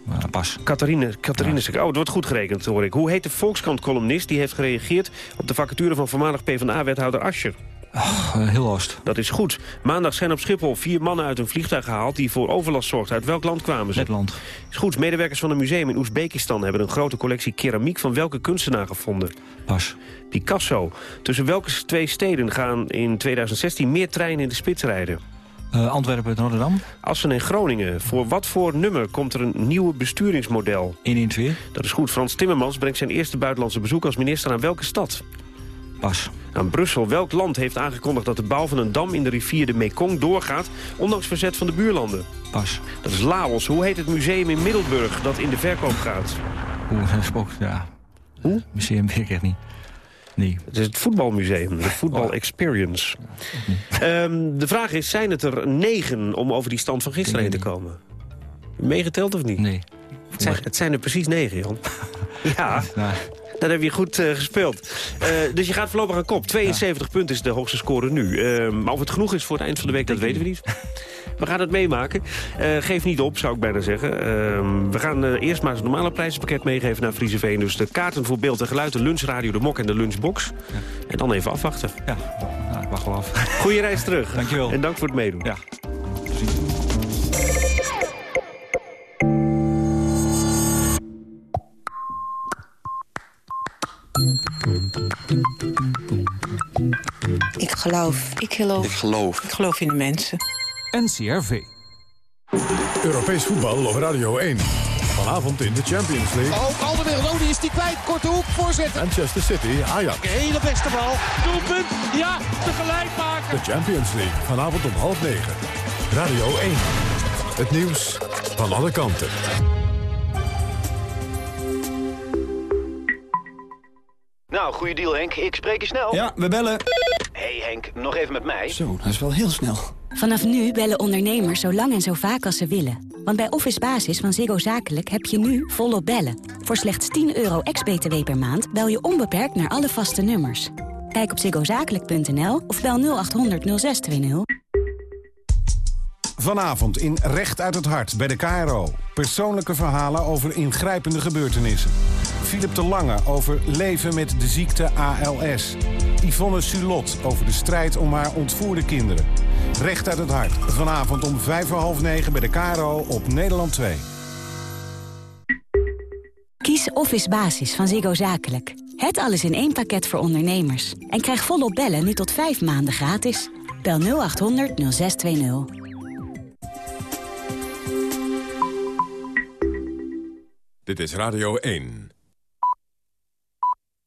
Uh, pas. Catharine, Catharine ja. Oh, het wordt goed gerekend, hoor ik. Hoe heet de Volkskrant-columnist die heeft gereageerd... op de vacature van voormalig PvdA-wethouder Ascher? Oh, uh, heel oost. Dat is goed. Maandag zijn op Schiphol vier mannen uit een vliegtuig gehaald... die voor overlast zorgden. Uit welk land kwamen ze? Letland. Is goed. Medewerkers van een museum in Oezbekistan... hebben een grote collectie keramiek van welke kunstenaar gevonden? Pas. Picasso. Tussen welke twee steden gaan in 2016 meer treinen in de spits rijden? Uh, Antwerpen en Rotterdam. Assen en Groningen. Voor wat voor nummer komt er een nieuwe besturingsmodel? 112. Dat is goed. Frans Timmermans brengt zijn eerste buitenlandse bezoek als minister aan welke stad? Pas. Aan Brussel. Welk land heeft aangekondigd dat de bouw van een dam in de rivier de Mekong doorgaat... ondanks verzet van de buurlanden? Pas. Dat is Laos. Hoe heet het museum in Middelburg dat in de verkoop gaat? Oeh, dat ja. Hoe? Museum weet ik echt niet. Nee. Het is het voetbalmuseum, de Voetbal oh. Experience. Um, de vraag is, zijn het er negen om over die stand van gisteren heen te komen? Meegeteld of niet? Nee. Het zijn, het zijn er precies negen, Jan. ja. Dat heb je goed uh, gespeeld. Uh, dus je gaat voorlopig aan kop. 72 ja. punten is de hoogste score nu. Uh, maar of het genoeg is voor het eind van de week, dat weten we niet. We gaan het meemaken. geef niet op, zou ik bijna zeggen. we gaan eerst maar het normale prijzenpakket meegeven naar Friese Veen. Dus de kaarten voor beeld en geluid, de lunchradio, de mok en de lunchbox. Ja. En dan even afwachten. Ja, nou, ik wacht wel af. Goeie reis terug. Dankjewel. En dank voor het meedoen. Ja. Geloof. Ik geloof. Ik geloof. Ik geloof in de mensen. NCRV. Europees voetbal op Radio 1. Vanavond in de Champions League. Oh, Alderweireld, oh, die is die kwijt. Korte hoek, voorzetten. Manchester City, Ajax. De hele beste bal. Doelpunt, ja, tegelijk maken. De Champions League, vanavond om half negen. Radio 1. Het nieuws van alle kanten. Nou, goede deal Henk. Ik spreek je snel. Ja, we bellen. Henk, nog even met mij. Zo, dat is wel heel snel. Vanaf nu bellen ondernemers zo lang en zo vaak als ze willen. Want bij Office Basis van Ziggo Zakelijk heb je nu volop bellen. Voor slechts 10 euro ex-BTW per maand bel je onbeperkt naar alle vaste nummers. Kijk op ziggozakelijk.nl of bel 0800 0620. Vanavond in Recht uit het Hart bij de KRO. Persoonlijke verhalen over ingrijpende gebeurtenissen. Philip de Lange over leven met de ziekte ALS. Yvonne Sulot over de strijd om haar ontvoerde kinderen. Recht uit het Hart. Vanavond om vijf voor half negen bij de KRO op Nederland 2. Kies Office Basis van Ziggo Zakelijk. Het alles in één pakket voor ondernemers. En krijg volop bellen nu tot vijf maanden gratis. Bel 0800 0620. Dit is Radio 1.